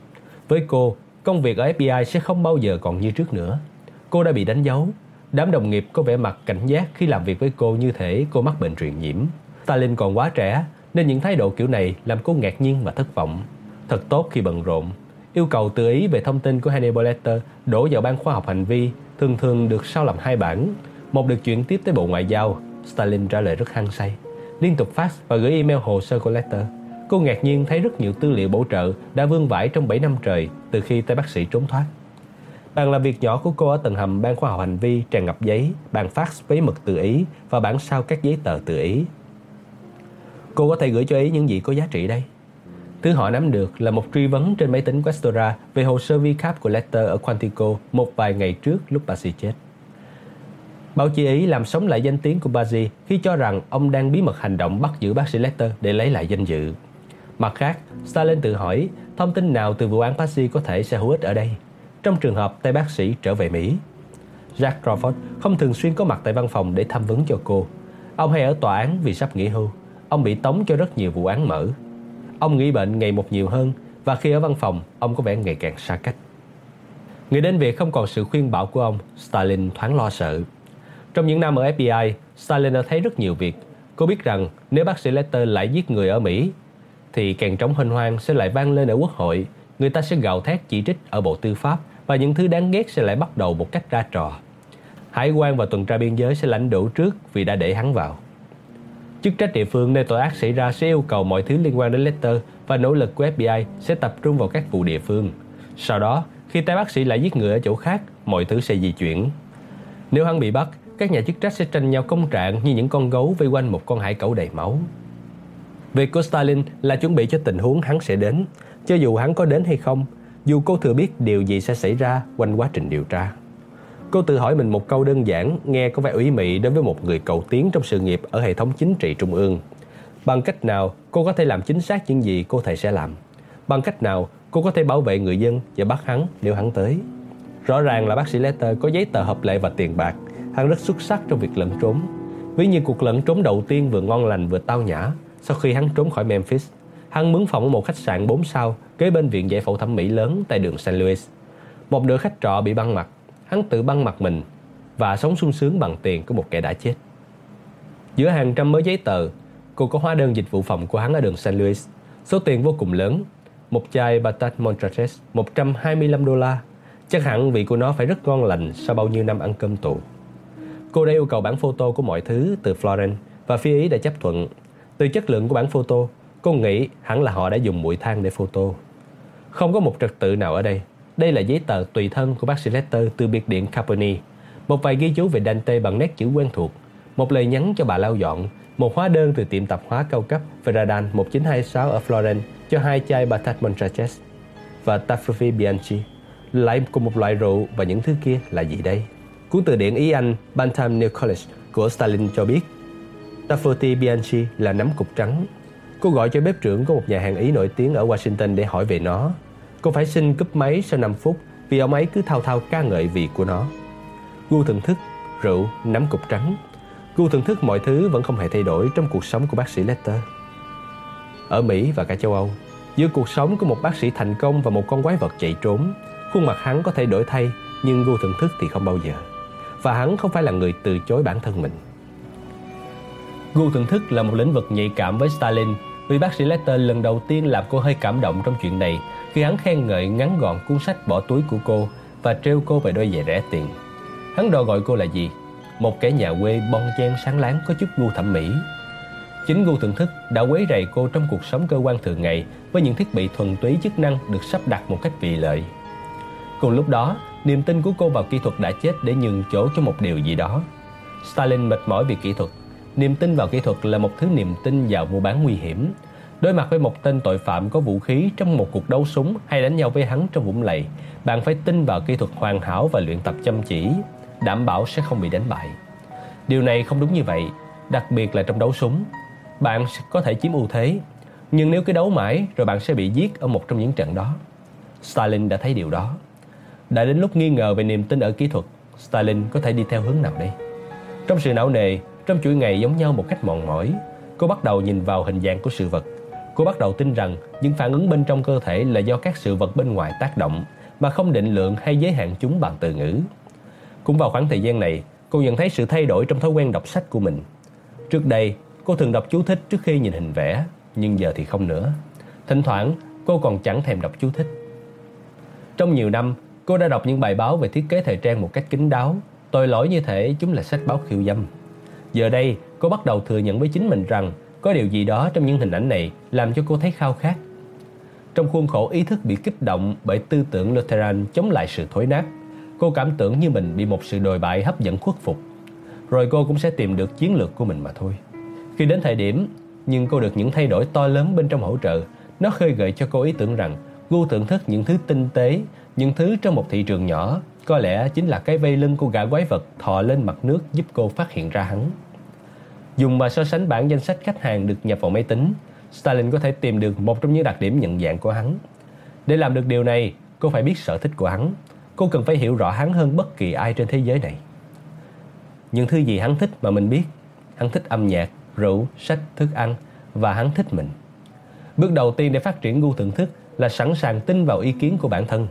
Với cô, công việc ở FBI sẽ không bao giờ còn như trước nữa. Cô đã bị đánh dấu. Đám đồng nghiệp có vẻ mặt cảnh giác khi làm việc với cô như thể cô mắc bệnh truyền nhiễm. Stalin còn quá trẻ, nên những thái độ kiểu này làm cô ngạc nhiên và thất vọng. Thật tốt khi bận rộn. Yêu cầu tự ý về thông tin của Hannibal Lecter đổ vào ban khoa học hành vi thường thường được sao làm hai bản. Một được chuyển tiếp tới Bộ Ngoại giao. Stalin trả lời rất hăng say. Liên tục fax và gửi email hồ sơ của Lecter. Cô ngạc nhiên thấy rất nhiều tư liệu bổ trợ đã vương vãi trong 7 năm trời từ khi tay bác sĩ trốn thoát. Bàn làm việc nhỏ của cô ở tầng hầm ban khoa học hành vi tràn ngập giấy, bàn fax với mực tự ý và bản sao các giấy tờ tự ý. Cô có thể gửi cho ý những gì có giá trị đây. Thứ họ nắm được là một truy vấn trên máy tính Questora về hồ sơ vi cap của Letter ở Quantico một vài ngày trước lúc Bazzi chết. Báo chí Ý làm sống lại danh tiếng của Bazi khi cho rằng ông đang bí mật hành động bắt giữ bác sĩ Letter để lấy lại danh dự. Mặt khác, Stalin tự hỏi thông tin nào từ vụ án Bazi có thể sẽ hữu ích ở đây, trong trường hợp tay bác sĩ trở về Mỹ. Jack Crawford không thường xuyên có mặt tại văn phòng để tham vấn cho cô. Ông hay ở tòa án vì sắp nghỉ hưu. Ông bị tống cho rất nhiều vụ án mở. Ông nghỉ bệnh ngày một nhiều hơn và khi ở văn phòng, ông có vẻ ngày càng xa cách. Nghĩ đến việc không còn sự khuyên bảo của ông, Stalin thoáng lo sợ. Trong những năm ở FBI, Stalin đã thấy rất nhiều việc. Cô biết rằng nếu bác sĩ Letter lại giết người ở Mỹ, thì càng trống hân hoang sẽ lại vang lên ở quốc hội. Người ta sẽ gào thét chỉ trích ở Bộ Tư pháp và những thứ đáng ghét sẽ lại bắt đầu một cách ra trò. Hải quan và tuần tra biên giới sẽ lãnh đủ trước vì đã để hắn vào. Chức trách địa phương nơi tội ác xảy ra sẽ yêu cầu mọi thứ liên quan đến Lester và nỗ lực của FBI sẽ tập trung vào các vụ địa phương. Sau đó, khi tay bác sĩ lại giết người ở chỗ khác, mọi thứ sẽ di chuyển. Nếu hắn bị bắt, các nhà chức trách sẽ tranh nhau công trạng như những con gấu vây quanh một con hải cẩu đầy máu. Việc của Stalin là chuẩn bị cho tình huống hắn sẽ đến, cho dù hắn có đến hay không, dù cô thừa biết điều gì sẽ xảy ra quanh quá trình điều tra. Cô tự hỏi mình một câu đơn giản, nghe có vẻ ủy mị đối với một người cầu tiến trong sự nghiệp ở hệ thống chính trị trung ương. Bằng cách nào cô có thể làm chính xác những gì cô thầy sẽ làm? Bằng cách nào cô có thể bảo vệ người dân và bắt hắn nếu hắn tới? Rõ ràng là bác sĩ Letter có giấy tờ hợp lệ và tiền bạc. Hắn rất xuất sắc trong việc lẩn trốn. Ví như cuộc lẩn trốn đầu tiên vừa ngon lành vừa tao nhã sau khi hắn trốn khỏi Memphis. Hắn mướn phòng ở một khách sạn 4 sao kế bên viện giải phẫu thẩm mỹ lớn tại đường St. Louis. Một nửa khách trọ bị băng mặt hắn tự băng mặt mình và sống sung sướng bằng tiền của một kẻ đã chết. Giữa hàng trăm mớ giấy tờ, cô có hóa đơn dịch vụ phòng của hắn ở đường St. Louis. Số tiền vô cùng lớn, một chai Batat Montrachet 125 đô la. Chắc hẳn vị của nó phải rất ngon lành sau bao nhiêu năm ăn cơm tù. Cô đã yêu cầu bản photo của mọi thứ từ Florence và phía Ý đã chấp thuận. Từ chất lượng của bản photo, cô nghĩ hẳn là họ đã dùng mũi than để photo. Không có một trật tự nào ở đây. Đây là giấy tờ tùy thân của bác sĩ Lester từ biệt điện Caponi. Một vài ghi chú về Dante bằng nét chữ quen thuộc. Một lời nhắn cho bà lau dọn. Một hóa đơn từ tiệm tạp hóa cao cấp Ferradan 1926 ở Florence cho hai chai Batat Montrachet và Tafrofi Bianchi. Lại cùng một loại rượu và những thứ kia là gì đây? Cuốn từ điển Ý Anh, Bantam New College của Stalin cho biết Tafoti Bianchi là nấm cục trắng. Cô gọi cho bếp trưởng của một nhà hàng Ý nổi tiếng ở Washington để hỏi về nó Cô phải xin cúp máy sau 5 phút vì ông ấy cứ thao thao ca ngợi vị của nó. Gu thưởng thức, rượu, nắm cục trắng. Gu thưởng thức mọi thứ vẫn không hề thay đổi trong cuộc sống của bác sĩ Lester. Ở Mỹ và cả châu Âu, giữa cuộc sống của một bác sĩ thành công và một con quái vật chạy trốn, khuôn mặt hắn có thể đổi thay nhưng gu thưởng thức thì không bao giờ. Và hắn không phải là người từ chối bản thân mình. Gu thưởng thức là một lĩnh vực nhạy cảm với Stalin vì bác sĩ Lester lần đầu tiên làm cô hơi cảm động trong chuyện này khi hắn khen ngợi ngắn gọn cuốn sách bỏ túi của cô và treo cô về đôi giày rẻ tiền. Hắn đòi gọi cô là gì? Một kẻ nhà quê bon chen sáng láng có chút gu thẩm mỹ. Chính gu thưởng thức đã quấy rầy cô trong cuộc sống cơ quan thường ngày với những thiết bị thuần túy chức năng được sắp đặt một cách vị lợi. Cùng lúc đó, niềm tin của cô vào kỹ thuật đã chết để nhường chỗ cho một điều gì đó. Stalin mệt mỏi vì kỹ thuật. Niềm tin vào kỹ thuật là một thứ niềm tin vào mua bán nguy hiểm, Đối mặt với một tên tội phạm có vũ khí trong một cuộc đấu súng hay đánh nhau với hắn trong vũng lầy, bạn phải tin vào kỹ thuật hoàn hảo và luyện tập chăm chỉ, đảm bảo sẽ không bị đánh bại. Điều này không đúng như vậy, đặc biệt là trong đấu súng. Bạn có thể chiếm ưu thế, nhưng nếu cứ đấu mãi rồi bạn sẽ bị giết ở một trong những trận đó. Stalin đã thấy điều đó. Đã đến lúc nghi ngờ về niềm tin ở kỹ thuật, Stalin có thể đi theo hướng nào đây? Trong sự não nề, trong chuỗi ngày giống nhau một cách mòn mỏi, cô bắt đầu nhìn vào hình dạng của sự vật. Cô bắt đầu tin rằng những phản ứng bên trong cơ thể là do các sự vật bên ngoài tác động mà không định lượng hay giới hạn chúng bằng từ ngữ. Cũng vào khoảng thời gian này, cô nhận thấy sự thay đổi trong thói quen đọc sách của mình. Trước đây, cô thường đọc chú thích trước khi nhìn hình vẽ, nhưng giờ thì không nữa. Thỉnh thoảng, cô còn chẳng thèm đọc chú thích. Trong nhiều năm, cô đã đọc những bài báo về thiết kế thời trang một cách kín đáo, tội lỗi như thể chúng là sách báo khiêu dâm. Giờ đây, cô bắt đầu thừa nhận với chính mình rằng có điều gì đó trong những hình ảnh này làm cho cô thấy khao khát. Trong khuôn khổ ý thức bị kích động bởi tư tưởng Lutheran chống lại sự thối nát, cô cảm tưởng như mình bị một sự đồi bại hấp dẫn khuất phục. Rồi cô cũng sẽ tìm được chiến lược của mình mà thôi. Khi đến thời điểm, nhưng cô được những thay đổi to lớn bên trong hỗ trợ, nó khơi gợi cho cô ý tưởng rằng gu thưởng thức những thứ tinh tế, những thứ trong một thị trường nhỏ, có lẽ chính là cái vây lưng của gã quái vật thò lên mặt nước giúp cô phát hiện ra hắn. Dùng mà so sánh bảng danh sách khách hàng được nhập vào máy tính, Stalin có thể tìm được một trong những đặc điểm nhận dạng của hắn. Để làm được điều này, cô phải biết sở thích của hắn. Cô cần phải hiểu rõ hắn hơn bất kỳ ai trên thế giới này. Những thứ gì hắn thích mà mình biết. Hắn thích âm nhạc, rượu, sách, thức ăn và hắn thích mình. Bước đầu tiên để phát triển gu thưởng thức là sẵn sàng tin vào ý kiến của bản thân.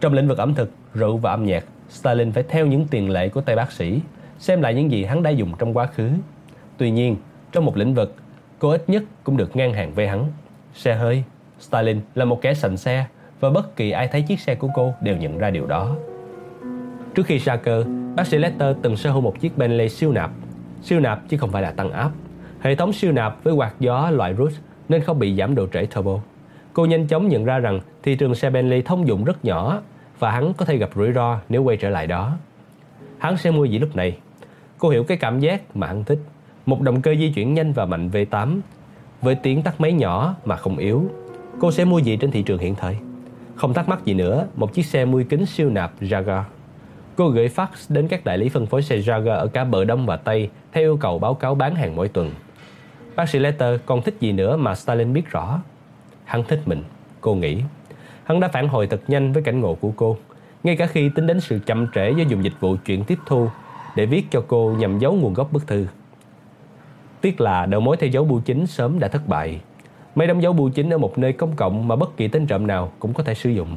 Trong lĩnh vực ẩm thực, rượu và âm nhạc, Stalin phải theo những tiền lệ của tay bác sĩ, xem lại những gì hắn đã dùng trong quá khứ. Tuy nhiên, trong một lĩnh vực, cô ít nhất cũng được ngang hàng với hắn. Xe hơi, Stalin là một kẻ sành xe và bất kỳ ai thấy chiếc xe của cô đều nhận ra điều đó. Trước khi ra cơ, bác sĩ Lester từng sở hữu một chiếc Bentley siêu nạp. Siêu nạp chứ không phải là tăng áp. Hệ thống siêu nạp với quạt gió loại Rouge nên không bị giảm độ trễ turbo. Cô nhanh chóng nhận ra rằng thị trường xe Bentley thông dụng rất nhỏ và hắn có thể gặp rủi ro nếu quay trở lại đó. Hắn sẽ mua gì lúc này? Cô hiểu cái cảm giác mà hắn thích. Một động cơ di chuyển nhanh và mạnh V8 với tiếng tắt máy nhỏ mà không yếu. Cô sẽ mua gì trên thị trường hiện thời? Không thắc mắc gì nữa, một chiếc xe mui kính siêu nạp Jaguar. Cô gửi fax đến các đại lý phân phối xe Jaguar ở cả bờ Đông và Tây theo yêu cầu báo cáo bán hàng mỗi tuần. Bác sĩ Letter còn thích gì nữa mà Stalin biết rõ. Hắn thích mình, cô nghĩ. Hắn đã phản hồi thật nhanh với cảnh ngộ của cô, ngay cả khi tính đến sự chậm trễ do dùng dịch vụ chuyển tiếp thu để viết cho cô nhằm giấu nguồn gốc bức thư. Tiếc là đầu mối theo dấu bưu chính sớm đã thất bại. Mấy đóng dấu bưu chính ở một nơi công cộng mà bất kỳ tên trộm nào cũng có thể sử dụng.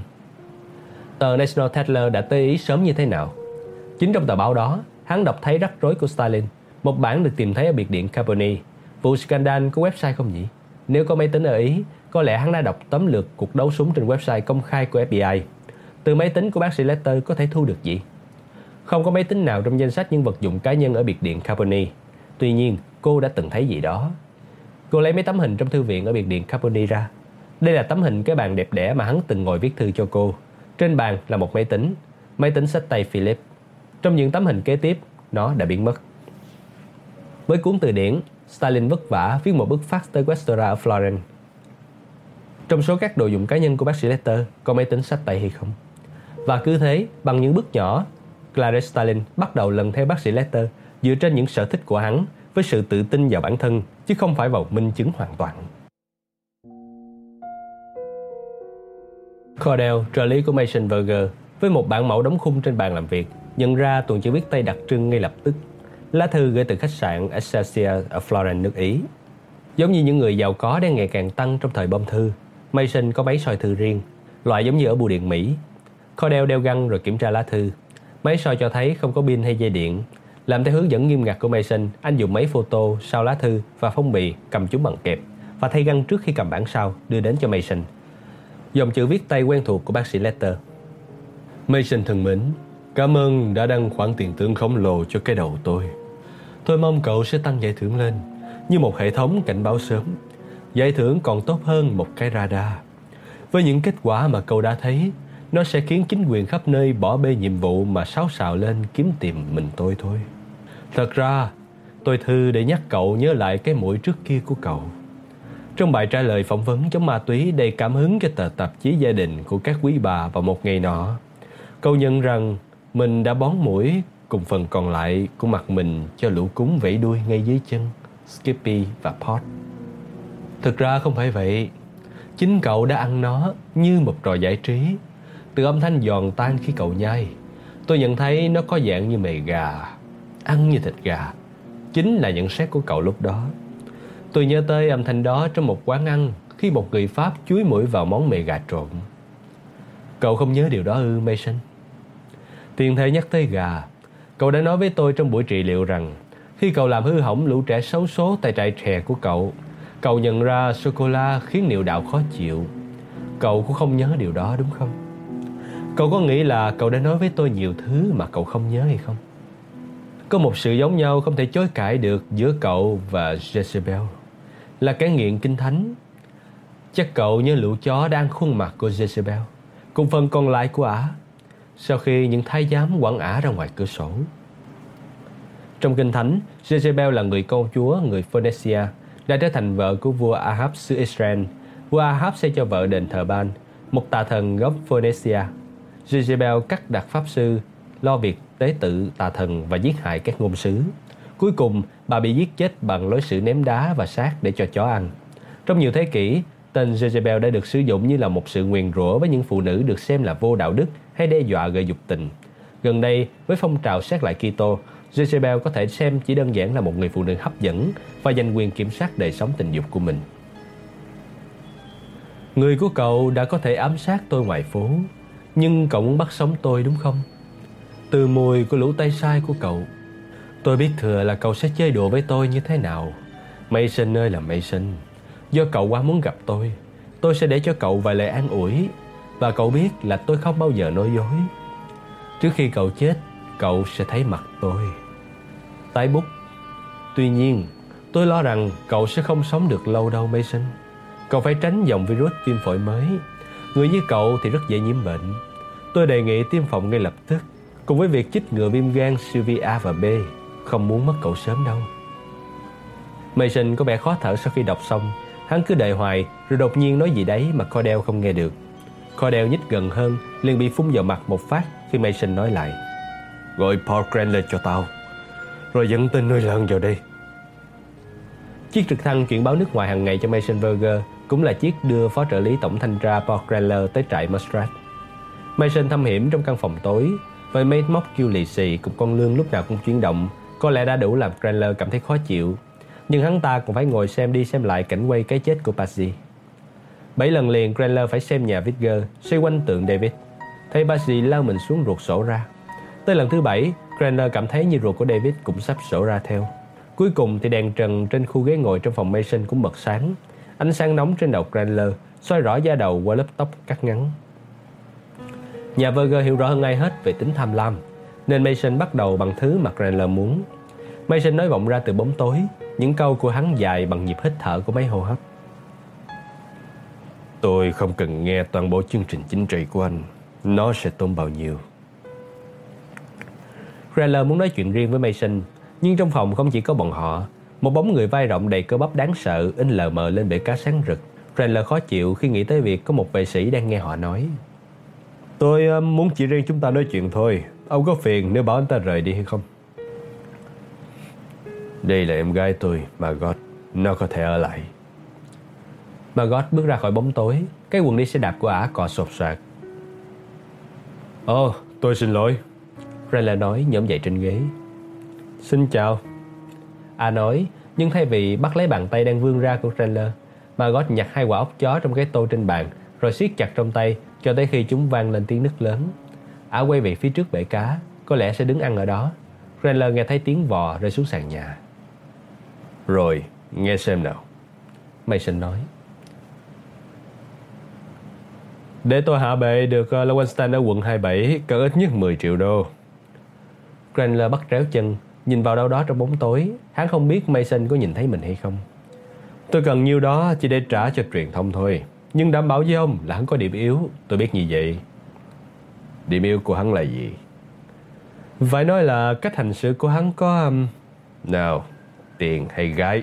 Tờ National Tatler đã tê ý sớm như thế nào? Chính trong tờ báo đó, hắn đọc thấy rắc rối của Stalin, một bản được tìm thấy ở biệt điện Carboni. Vụ scandal có website không nhỉ? Nếu có máy tính ở Ý, có lẽ hắn đã đọc tấm lược cuộc đấu súng trên website công khai của FBI. Từ máy tính của bác sĩ Lester có thể thu được gì? Không có máy tính nào trong danh sách những vật dụng cá nhân ở biệt điện Carboni. Tuy nhiên, cô đã từng thấy gì đó. Cô lấy mấy tấm hình trong thư viện ở biệt điện Caponi ra. Đây là tấm hình cái bàn đẹp đẽ mà hắn từng ngồi viết thư cho cô. Trên bàn là một máy tính, máy tính sách tay Philip. Trong những tấm hình kế tiếp, nó đã biến mất. Với cuốn từ điển, Stalin vất vả viết một bức phát tới Westora ở Florence. Trong số các đồ dụng cá nhân của bác sĩ Lester có máy tính sách tay hay không? Và cứ thế, bằng những bước nhỏ, Clarice Stalin bắt đầu lần theo bác sĩ Lester dựa trên những sở thích của hắn với sự tự tin vào bản thân chứ không phải vào minh chứng hoàn toàn. Cordell, trợ lý của Mason Berger, với một bản mẫu đóng khung trên bàn làm việc, nhận ra tuần chữ viết tay đặc trưng ngay lập tức. Lá thư gửi từ khách sạn Excelsior ở Florence, nước Ý. Giống như những người giàu có đang ngày càng tăng trong thời bom thư, Mason có máy soi thư riêng, loại giống như ở bưu điện Mỹ. Cordell đeo găng rồi kiểm tra lá thư. Máy soi cho thấy không có pin hay dây điện. Làm theo hướng dẫn nghiêm ngặt của Mason, anh dùng máy photo, sao lá thư và phong bì cầm chúng bằng kẹp và thay găng trước khi cầm bản sao đưa đến cho Mason. Dòng chữ viết tay quen thuộc của bác sĩ Letter. Mason thân mến, cảm ơn đã đăng khoản tiền thưởng khổng lồ cho cái đầu tôi. Tôi mong cậu sẽ tăng giải thưởng lên như một hệ thống cảnh báo sớm. Giải thưởng còn tốt hơn một cái radar. Với những kết quả mà cậu đã thấy, nó sẽ khiến chính quyền khắp nơi bỏ bê nhiệm vụ mà sáo xào lên kiếm tìm mình tôi thôi. Thật ra, tôi thư để nhắc cậu nhớ lại cái mũi trước kia của cậu. Trong bài trả lời phỏng vấn chống ma túy đầy cảm hứng cho tờ tạp chí gia đình của các quý bà vào một ngày nọ, cậu nhận rằng mình đã bón mũi cùng phần còn lại của mặt mình cho lũ cúng vẫy đuôi ngay dưới chân, Skippy và Pot. Thực ra không phải vậy. Chính cậu đã ăn nó như một trò giải trí Từ âm thanh giòn tan khi cậu nhai Tôi nhận thấy nó có dạng như mề gà Ăn như thịt gà. Chính là nhận xét của cậu lúc đó. Tôi nhớ tới âm thanh đó trong một quán ăn Khi một người Pháp chuối mũi vào món mì gà trộn. Cậu không nhớ điều đó ư, Mason? Tiền thể nhắc tới gà, Cậu đã nói với tôi trong buổi trị liệu rằng Khi cậu làm hư hỏng lũ trẻ xấu số tại trại trẻ của cậu Cậu nhận ra sô-cô-la khiến niệu đạo khó chịu. Cậu cũng không nhớ điều đó, đúng không? Cậu có nghĩ là cậu đã nói với tôi nhiều thứ mà cậu không nhớ hay không? Có một sự giống nhau không thể chối cãi được giữa cậu và Jezebel Là cái nghiện kinh thánh Chắc cậu nhớ lũ chó đang khuôn mặt của Jezebel Cùng phần còn lại của ả Sau khi những thái giám quẳng ả ra ngoài cửa sổ Trong kinh thánh Jezebel là người công chúa người Phoenicia đã trở thành vợ của vua Ahab xứ Israel. Vua Ahab xây cho vợ đền thờ Ban, một tà thần gốc Phoenicia. Jezebel cắt đặt pháp sư, lo việc tế tự tà thần và giết hại các ngôn sứ. Cuối cùng, bà bị giết chết bằng lối xử ném đá và xác để cho chó ăn. Trong nhiều thế kỷ, tên Jezebel đã được sử dụng như là một sự nguyền rủa với những phụ nữ được xem là vô đạo đức hay đe dọa gợi dục tình. Gần đây, với phong trào xét lại Kitô, Jezebel có thể xem chỉ đơn giản là một người phụ nữ hấp dẫn và giành quyền kiểm soát đời sống tình dục của mình. Người của cậu đã có thể ám sát tôi ngoài phố, nhưng cậu muốn bắt sống tôi đúng không? Từ mùi của lũ tay sai của cậu, tôi biết thừa là cậu sẽ chơi đùa với tôi như thế nào. Mason ơi là Mason, do cậu quá muốn gặp tôi, tôi sẽ để cho cậu vài lời an ủi và cậu biết là tôi không bao giờ nói dối. Trước khi cậu chết, cậu sẽ thấy mặt tôi tái bút. Tuy nhiên, tôi lo rằng cậu sẽ không sống được lâu đâu Mason. Cậu phải tránh dòng virus viêm phổi mới. Người như cậu thì rất dễ nhiễm bệnh. Tôi đề nghị tiêm phòng ngay lập tức, cùng với việc chích ngừa viêm gan siêu vi A và B. Không muốn mất cậu sớm đâu. Mason có vẻ khó thở sau khi đọc xong. Hắn cứ đợi hoài, rồi đột nhiên nói gì đấy mà Cordell không nghe được. Cordell nhích gần hơn, liền bị phun vào mặt một phát khi Mason nói lại. Gọi Paul Cranley cho tao rồi dẫn tên nuôi lợn vào đây. Chiếc trực thăng chuyển báo nước ngoài hàng ngày cho Mason Berger cũng là chiếc đưa phó trợ lý tổng thanh tra Paul Greller tới trại Mustrat. Mason thâm hiểm trong căn phòng tối với mấy móc kêu lì xì cùng con lương lúc nào cũng chuyển động có lẽ đã đủ làm Greller cảm thấy khó chịu nhưng hắn ta còn phải ngồi xem đi xem lại cảnh quay cái chết của Pazzi Bảy lần liền Greller phải xem nhà Vidger xoay quanh tượng David thấy Pazzi lao mình xuống ruột sổ ra. Tới lần thứ bảy, Cranler cảm thấy như ruột của David cũng sắp sổ ra theo. Cuối cùng thì đèn trần trên khu ghế ngồi trong phòng Mason cũng bật sáng. Ánh sáng nóng trên đầu Cranler soi rõ da đầu qua lớp tóc cắt ngắn. Nhà Berger hiểu rõ hơn ai hết về tính tham lam, nên Mason bắt đầu bằng thứ mà Cranler muốn. Mason nói vọng ra từ bóng tối, những câu của hắn dài bằng nhịp hít thở của máy hô hấp. Tôi không cần nghe toàn bộ chương trình chính trị của anh. Nó sẽ tốn bao nhiêu. Cranler muốn nói chuyện riêng với Mason, nhưng trong phòng không chỉ có bọn họ. Một bóng người vai rộng đầy cơ bắp đáng sợ in lờ mờ lên bể cá sáng rực. Cranler khó chịu khi nghĩ tới việc có một vệ sĩ đang nghe họ nói. Tôi ờ, muốn chỉ riêng chúng ta nói chuyện thôi. Ông có phiền nếu bảo anh ta rời đi hay không? Đây là em gái tôi, Margot. Nó có thể ở lại. Margot bước ra khỏi bóng tối. Cái quần đi xe đạp của ả cò sột soạt. Ồ, tôi xin lỗi. Rayla nói nhóm dậy trên ghế. Xin chào. A nói, nhưng thay vì bắt lấy bàn tay đang vươn ra của Rayla, Margot nhặt hai quả ốc chó trong cái tô trên bàn, rồi siết chặt trong tay cho tới khi chúng vang lên tiếng nứt lớn. Ả quay về phía trước bể cá, có lẽ sẽ đứng ăn ở đó. Rayla nghe thấy tiếng vò rơi xuống sàn nhà. Rồi, nghe xem nào. Mason nói. Để tôi hạ bệ được uh, Lowenstein ở quận 27 cần ít nhất 10 triệu đô. Cranler bắt tréo chân, nhìn vào đâu đó trong bóng tối. Hắn không biết Mason có nhìn thấy mình hay không. Tôi cần nhiêu đó chỉ để trả cho truyền thông thôi. Nhưng đảm bảo với ông là hắn có điểm yếu. Tôi biết như vậy. Điểm yếu của hắn là gì? Phải nói là cách hành xử của hắn có... Um... Nào, tiền hay gái?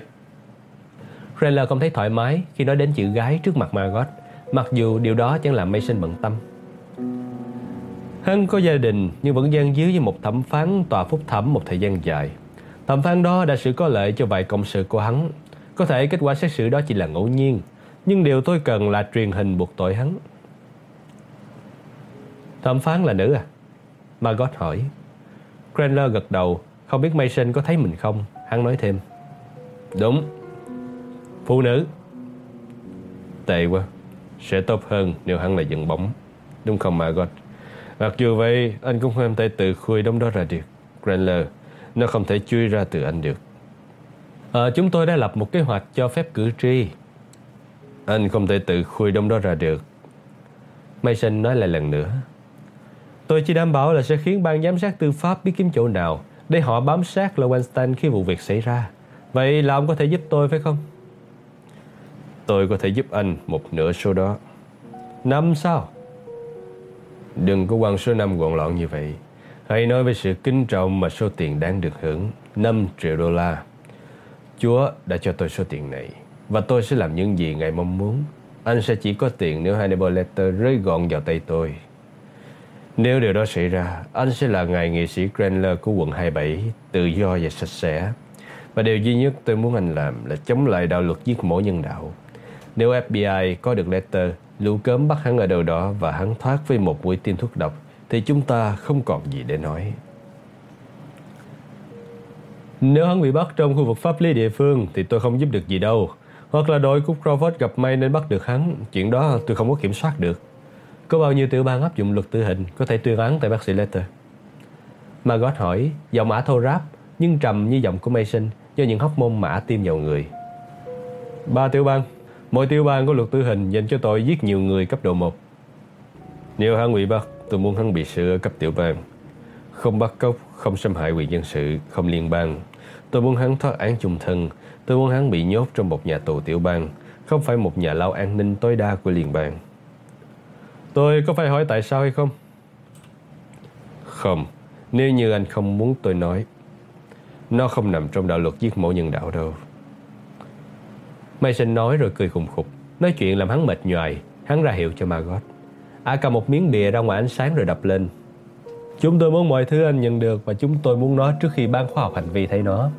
Cranler không thấy thoải mái khi nói đến chữ gái trước mặt Margot. Mặc dù điều đó chẳng làm Mason bận tâm. Hắn có gia đình nhưng vẫn gian díu với một thẩm phán tòa phúc thẩm một thời gian dài. Thẩm phán đó đã xử có lợi cho vài cộng sự của hắn. Có thể kết quả xét xử đó chỉ là ngẫu nhiên, nhưng điều tôi cần là truyền hình buộc tội hắn. Thẩm phán là nữ à? Margot hỏi. Cranler gật đầu, không biết Mason có thấy mình không. Hắn nói thêm. Đúng. Phụ nữ. Tệ quá. Sẽ tốt hơn nếu hắn là dân bóng. Đúng không Margot? Mặc dù vậy, anh cũng không thể tự khui đống đó ra được. Cranler, nó không thể chui ra từ anh được. À, chúng tôi đã lập một kế hoạch cho phép cử tri. Anh không thể tự khui đống đó ra được. Mason nói lại lần nữa. Tôi chỉ đảm bảo là sẽ khiến ban giám sát tư pháp biết kiếm chỗ nào để họ bám sát Lowenstein khi vụ việc xảy ra. Vậy là ông có thể giúp tôi phải không? Tôi có thể giúp anh một nửa số đó. Năm sao? Đừng có quăng số năm gọn lọn như vậy. Hãy nói về sự kính trọng mà số tiền đáng được hưởng 5 triệu đô la. Chúa đã cho tôi số tiền này và tôi sẽ làm những gì Ngài mong muốn. Anh sẽ chỉ có tiền nếu Hannibal Lecter rơi gọn vào tay tôi. Nếu điều đó xảy ra, anh sẽ là ngài nghệ sĩ Cranler của quận 27, tự do và sạch sẽ. Và điều duy nhất tôi muốn anh làm là chống lại đạo luật giết mổ nhân đạo. Nếu FBI có được letter, lũ cấm bắt hắn ở đâu đó và hắn thoát với một mũi tiêm thuốc độc, thì chúng ta không còn gì để nói. Nếu hắn bị bắt trong khu vực pháp lý địa phương thì tôi không giúp được gì đâu. Hoặc là đội của Crawford gặp may nên bắt được hắn. Chuyện đó tôi không có kiểm soát được. Có bao nhiêu tiểu bang áp dụng luật tử hình có thể tuyên án tại bác sĩ Letter? Margot hỏi, giọng mã thô ráp nhưng trầm như giọng của Mason do những hóc môn mã tiêm vào người. Ba tiểu bang, mỗi tiểu bang có luật tử hình dành cho tội giết nhiều người cấp độ 1. Nếu hắn bị bắt, tôi muốn hắn bị xử ở cấp tiểu bang. Không bắt cóc, không xâm hại quyền dân sự, không liên bang. Tôi muốn hắn thoát án chung thân. Tôi muốn hắn bị nhốt trong một nhà tù tiểu bang, không phải một nhà lao an ninh tối đa của liên bang. Tôi có phải hỏi tại sao hay không? Không, nếu như anh không muốn tôi nói. Nó không nằm trong đạo luật giết mổ nhân đạo đâu. Mason nói rồi cười khùng khục. Nói chuyện làm hắn mệt nhoài. Hắn ra hiệu cho Margot. À cầm một miếng bìa ra ngoài ánh sáng rồi đập lên. Chúng tôi muốn mọi thứ anh nhận được và chúng tôi muốn nó trước khi ban khoa học hành vi thấy nó.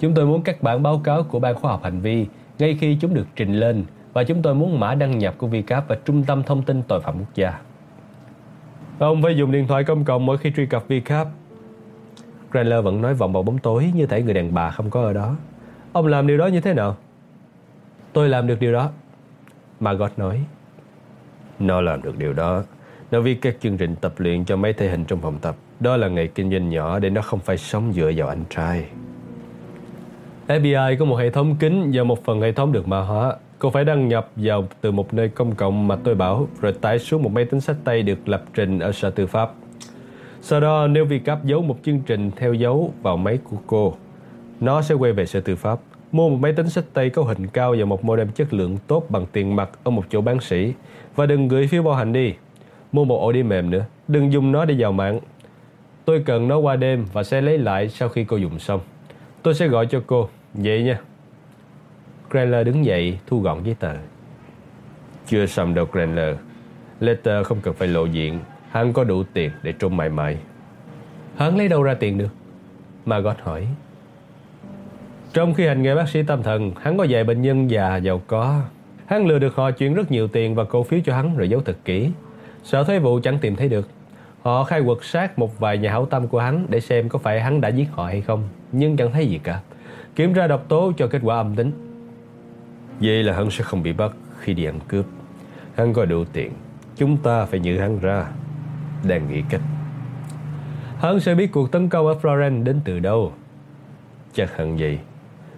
Chúng tôi muốn các bản báo cáo của ban khoa học hành vi ngay khi chúng được trình lên và chúng tôi muốn mã đăng nhập của VCAP và Trung tâm Thông tin Tội phạm Quốc gia. Ông phải dùng điện thoại công cộng mỗi khi truy cập VCAP. Grandler vẫn nói vòng vào bóng tối như thể người đàn bà không có ở đó. Ông làm điều đó như thế nào? Tôi làm được điều đó. Margot nói. Nó làm được điều đó. Nó viết các chương trình tập luyện cho mấy thể hình trong phòng tập. Đó là nghề kinh doanh nhỏ để nó không phải sống dựa vào anh trai. FBI có một hệ thống kính và một phần hệ thống được mã hóa. Cô phải đăng nhập vào từ một nơi công cộng mà tôi bảo, rồi tải xuống một máy tính sách tay được lập trình ở sở tư pháp. Sau đó, nếu vi cấp giấu một chương trình theo dấu vào máy của cô, nó sẽ quay về sở tư pháp, mua một máy tính sách tay có hình cao và một modem chất lượng tốt bằng tiền mặt ở một chỗ bán sỉ. Và đừng gửi phiếu bảo hành đi. Mua một ổ đi mềm nữa, đừng dùng nó để vào mạng. Tôi cần nó qua đêm và sẽ lấy lại sau khi cô dùng xong. Tôi sẽ gọi cho cô, vậy nha. Grandler đứng dậy thu gọn giấy tờ. Chưa xong đâu Grandler. Letter không cần phải lộ diện. Hắn có đủ tiền để trông mãi mãi. Hắn lấy đâu ra tiền được? Margot hỏi. Trong khi hành nghề bác sĩ tâm thần, hắn có vài bệnh nhân già giàu có. Hắn lừa được họ chuyển rất nhiều tiền và cổ phiếu cho hắn rồi giấu thật kỹ. Sở thuế vụ chẳng tìm thấy được. Họ khai quật sát một vài nhà hảo tâm của hắn để xem có phải hắn đã giết họ hay không, nhưng chẳng thấy gì cả. Kiểm tra độc tố cho kết quả âm tính. Vậy là hắn sẽ không bị bắt khi đi ăn cướp. Hắn có đủ tiền. Chúng ta phải giữ hắn ra. Đang nghĩ cách. Hắn sẽ biết cuộc tấn công ở Florence đến từ đâu. Chắc hẳn vậy.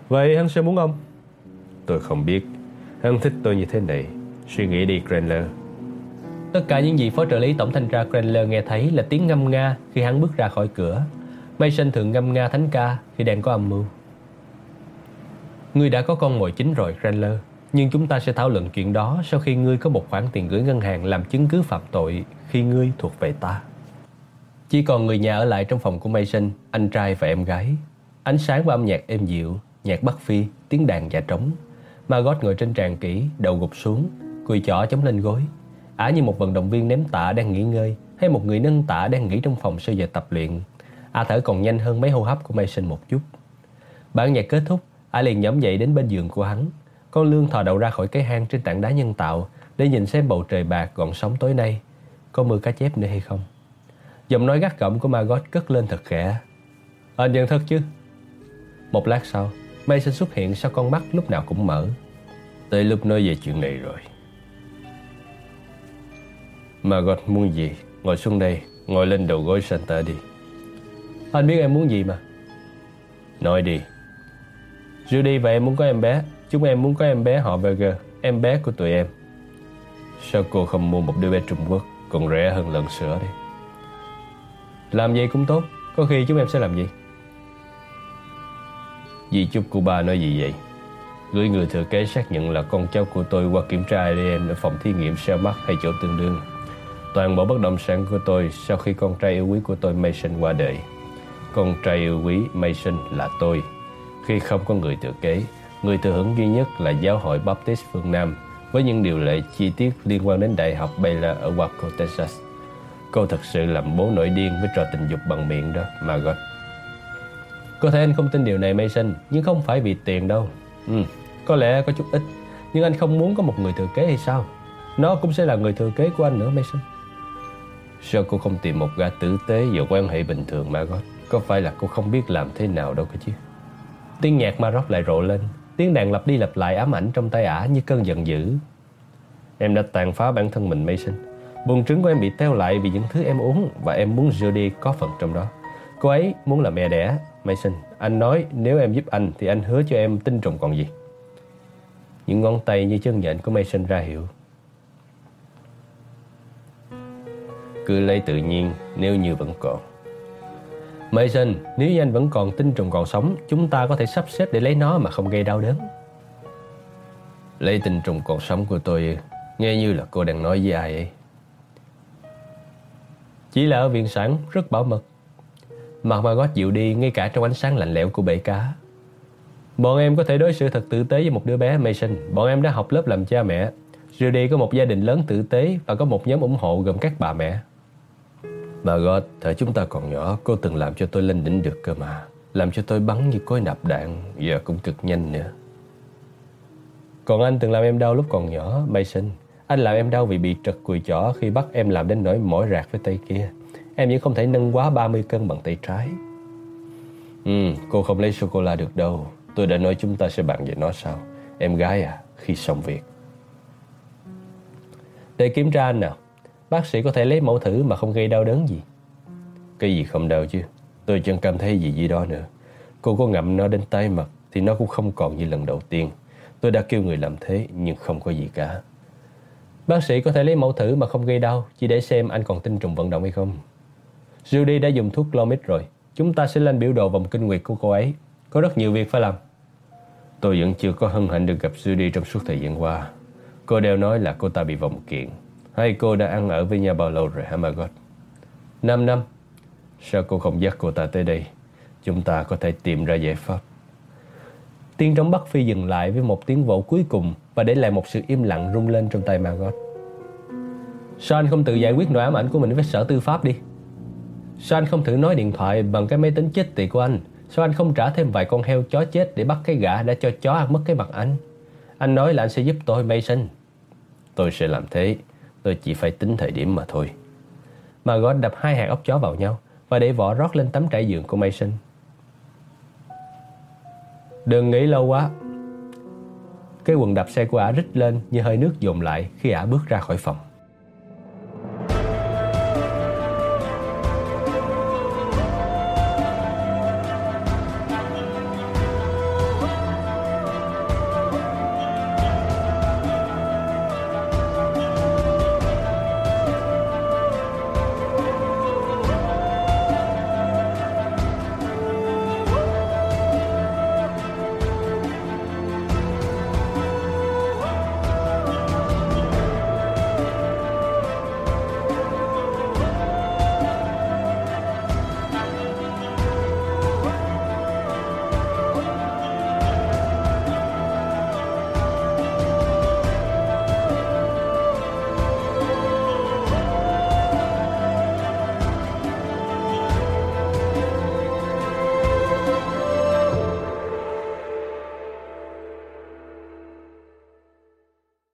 Vậy hắn sẽ muốn ông? Tôi không biết. Hắn thích tôi như thế này. Suy nghĩ đi, Cranler. Tất cả những gì Phó trợ lý Tổng thanh tra Cranler nghe thấy là tiếng ngâm nga khi hắn bước ra khỏi cửa. Mason thường ngâm nga thánh ca khi đang có âm mưu. Ngươi đã có con mồi chính rồi, Cranler. Nhưng chúng ta sẽ thảo luận chuyện đó sau khi ngươi có một khoản tiền gửi ngân hàng làm chứng cứ phạm tội khi ngươi thuộc về ta. Chỉ còn người nhà ở lại trong phòng của Mason, anh trai và em gái. Ánh sáng và âm nhạc êm dịu, nhạc Bắc Phi, tiếng đàn và trống. Margot ngồi trên tràn kỹ, đầu gục xuống, cùi chỏ chống lên gối. Ả như một vận động viên ném tạ đang nghỉ ngơi hay một người nâng tạ đang nghỉ trong phòng sau giờ tập luyện. Ả thở còn nhanh hơn mấy hô hấp của Mason một chút. Bản nhạc kết thúc, Ả liền nhóm dậy đến bên giường của hắn. Con lương thò đầu ra khỏi cái hang trên tảng đá nhân tạo để nhìn xem bầu trời bạc gọn sóng tối nay. Có mưa cá chép nữa hay không? Giọng nói gắt gỏng của Margot cất lên thật khẽ. Anh nhận thật chứ? Một lát sau, Mason xuất hiện sau con mắt lúc nào cũng mở. Tới lúc nói về chuyện này rồi. Margot muốn gì? Ngồi xuống đây, ngồi lên đầu gối Santa đi. Anh biết em muốn gì mà. Nói đi. Judy và em muốn có em bé. Chúng em muốn có em bé họ Berger, em bé của tụi em. Sao cô không mua một đứa bé Trung Quốc còn rẻ hơn lần sữa đi? Làm gì cũng tốt, có khi chúng em sẽ làm gì? Dì chúc của ba nói gì vậy? Gửi người thừa kế xác nhận là con cháu của tôi qua kiểm tra ADN ở phòng thí nghiệm Selmac hay chỗ tương đương. Toàn bộ bất động sản của tôi sau khi con trai yêu quý của tôi Mason qua đời. Con trai yêu quý Mason là tôi. Khi không có người thừa kế, người thừa hưởng duy nhất là giáo hội Baptist phương Nam với những điều lệ chi tiết liên quan đến Đại học Baylor ở Waco, Texas. Cô thật sự làm bố nổi điên với trò tình dục bằng miệng đó, Margot. Có thể anh không tin điều này Mason, nhưng không phải vì tiền đâu. Ừ, có lẽ có chút ít, nhưng anh không muốn có một người thừa kế hay sao? Nó cũng sẽ là người thừa kế của anh nữa Mason. Sao cô không tìm một gã tử tế và quan hệ bình thường Margot? Có phải là cô không biết làm thế nào đâu cơ chứ? Tiếng nhạc Margot lại rộ lên, tiếng đàn lặp đi lặp lại ám ảnh trong tay ả như cơn giận dữ. Em đã tàn phá bản thân mình Mason. Buồn trứng của em bị teo lại vì những thứ em uống và em muốn Judy có phần trong đó. Cô ấy muốn là mẹ đẻ. Mason, anh nói nếu em giúp anh thì anh hứa cho em tinh trùng còn gì. Những ngón tay như chân nhện của Mason ra hiệu. Cứ lấy tự nhiên nếu như vẫn còn. Mason, nếu như anh vẫn còn tinh trùng còn sống, chúng ta có thể sắp xếp để lấy nó mà không gây đau đớn. Lấy tinh trùng còn sống của tôi, nghe như là cô đang nói với ai ấy. Chỉ là ở viện sản rất bảo mật. Mặt Margot dịu đi ngay cả trong ánh sáng lạnh lẽo của bể cá. Bọn em có thể đối xử thật tử tế với một đứa bé Mason. Bọn em đã học lớp làm cha mẹ. Judy có một gia đình lớn tử tế Và có một nhóm ủng hộ gồm các bà mẹ. Margot, thời chúng ta còn nhỏ Cô từng làm cho tôi lên đỉnh được cơ mà Làm cho tôi bắn như cối nạp đạn Giờ cũng cực nhanh nữa Còn anh từng làm em đau lúc còn nhỏ Mason anh làm em đau vì bị trật cùi chỏ khi bắt em làm đến nỗi mỏi rạc với tay kia. Em vẫn không thể nâng quá 30 cân bằng tay trái. Ừ, cô không lấy sô-cô-la được đâu. Tôi đã nói chúng ta sẽ bàn về nó sau. Em gái à, khi xong việc. Để kiểm tra anh nào. Bác sĩ có thể lấy mẫu thử mà không gây đau đớn gì. Cái gì không đau chứ. Tôi chẳng cảm thấy gì gì đó nữa. Cô có ngậm nó đến tay mặt thì nó cũng không còn như lần đầu tiên. Tôi đã kêu người làm thế nhưng không có gì cả. Bác sĩ có thể lấy mẫu thử mà không gây đau Chỉ để xem anh còn tinh trùng vận động hay không Judy đã dùng thuốc Clomid rồi Chúng ta sẽ lên biểu đồ vòng kinh nguyệt của cô ấy Có rất nhiều việc phải làm Tôi vẫn chưa có hân hạnh được gặp Judy trong suốt thời gian qua Cô đều nói là cô ta bị vòng kiện hay cô đã ăn ở với nhau bao lâu rồi hả, Margot 5 năm Sao cô không dắt cô ta tới đây Chúng ta có thể tìm ra giải pháp Tiên trống Bắc Phi dừng lại với một tiếng vỗ cuối cùng và để lại một sự im lặng rung lên trong tay Margot. Sao anh không tự giải quyết nỗi ám ảnh của mình với sở tư pháp đi? Sao anh không thử nói điện thoại bằng cái máy tính chết tiệt của anh? Sao anh không trả thêm vài con heo chó chết để bắt cái gã đã cho chó ăn mất cái mặt anh? Anh nói là anh sẽ giúp tôi, Mason. Tôi sẽ làm thế. Tôi chỉ phải tính thời điểm mà thôi. Margot đập hai hạt ốc chó vào nhau và để vỏ rót lên tấm trải giường của Mason. Đừng nghĩ lâu quá Cái quần đạp xe của ả rít lên Như hơi nước dồn lại khi ả bước ra khỏi phòng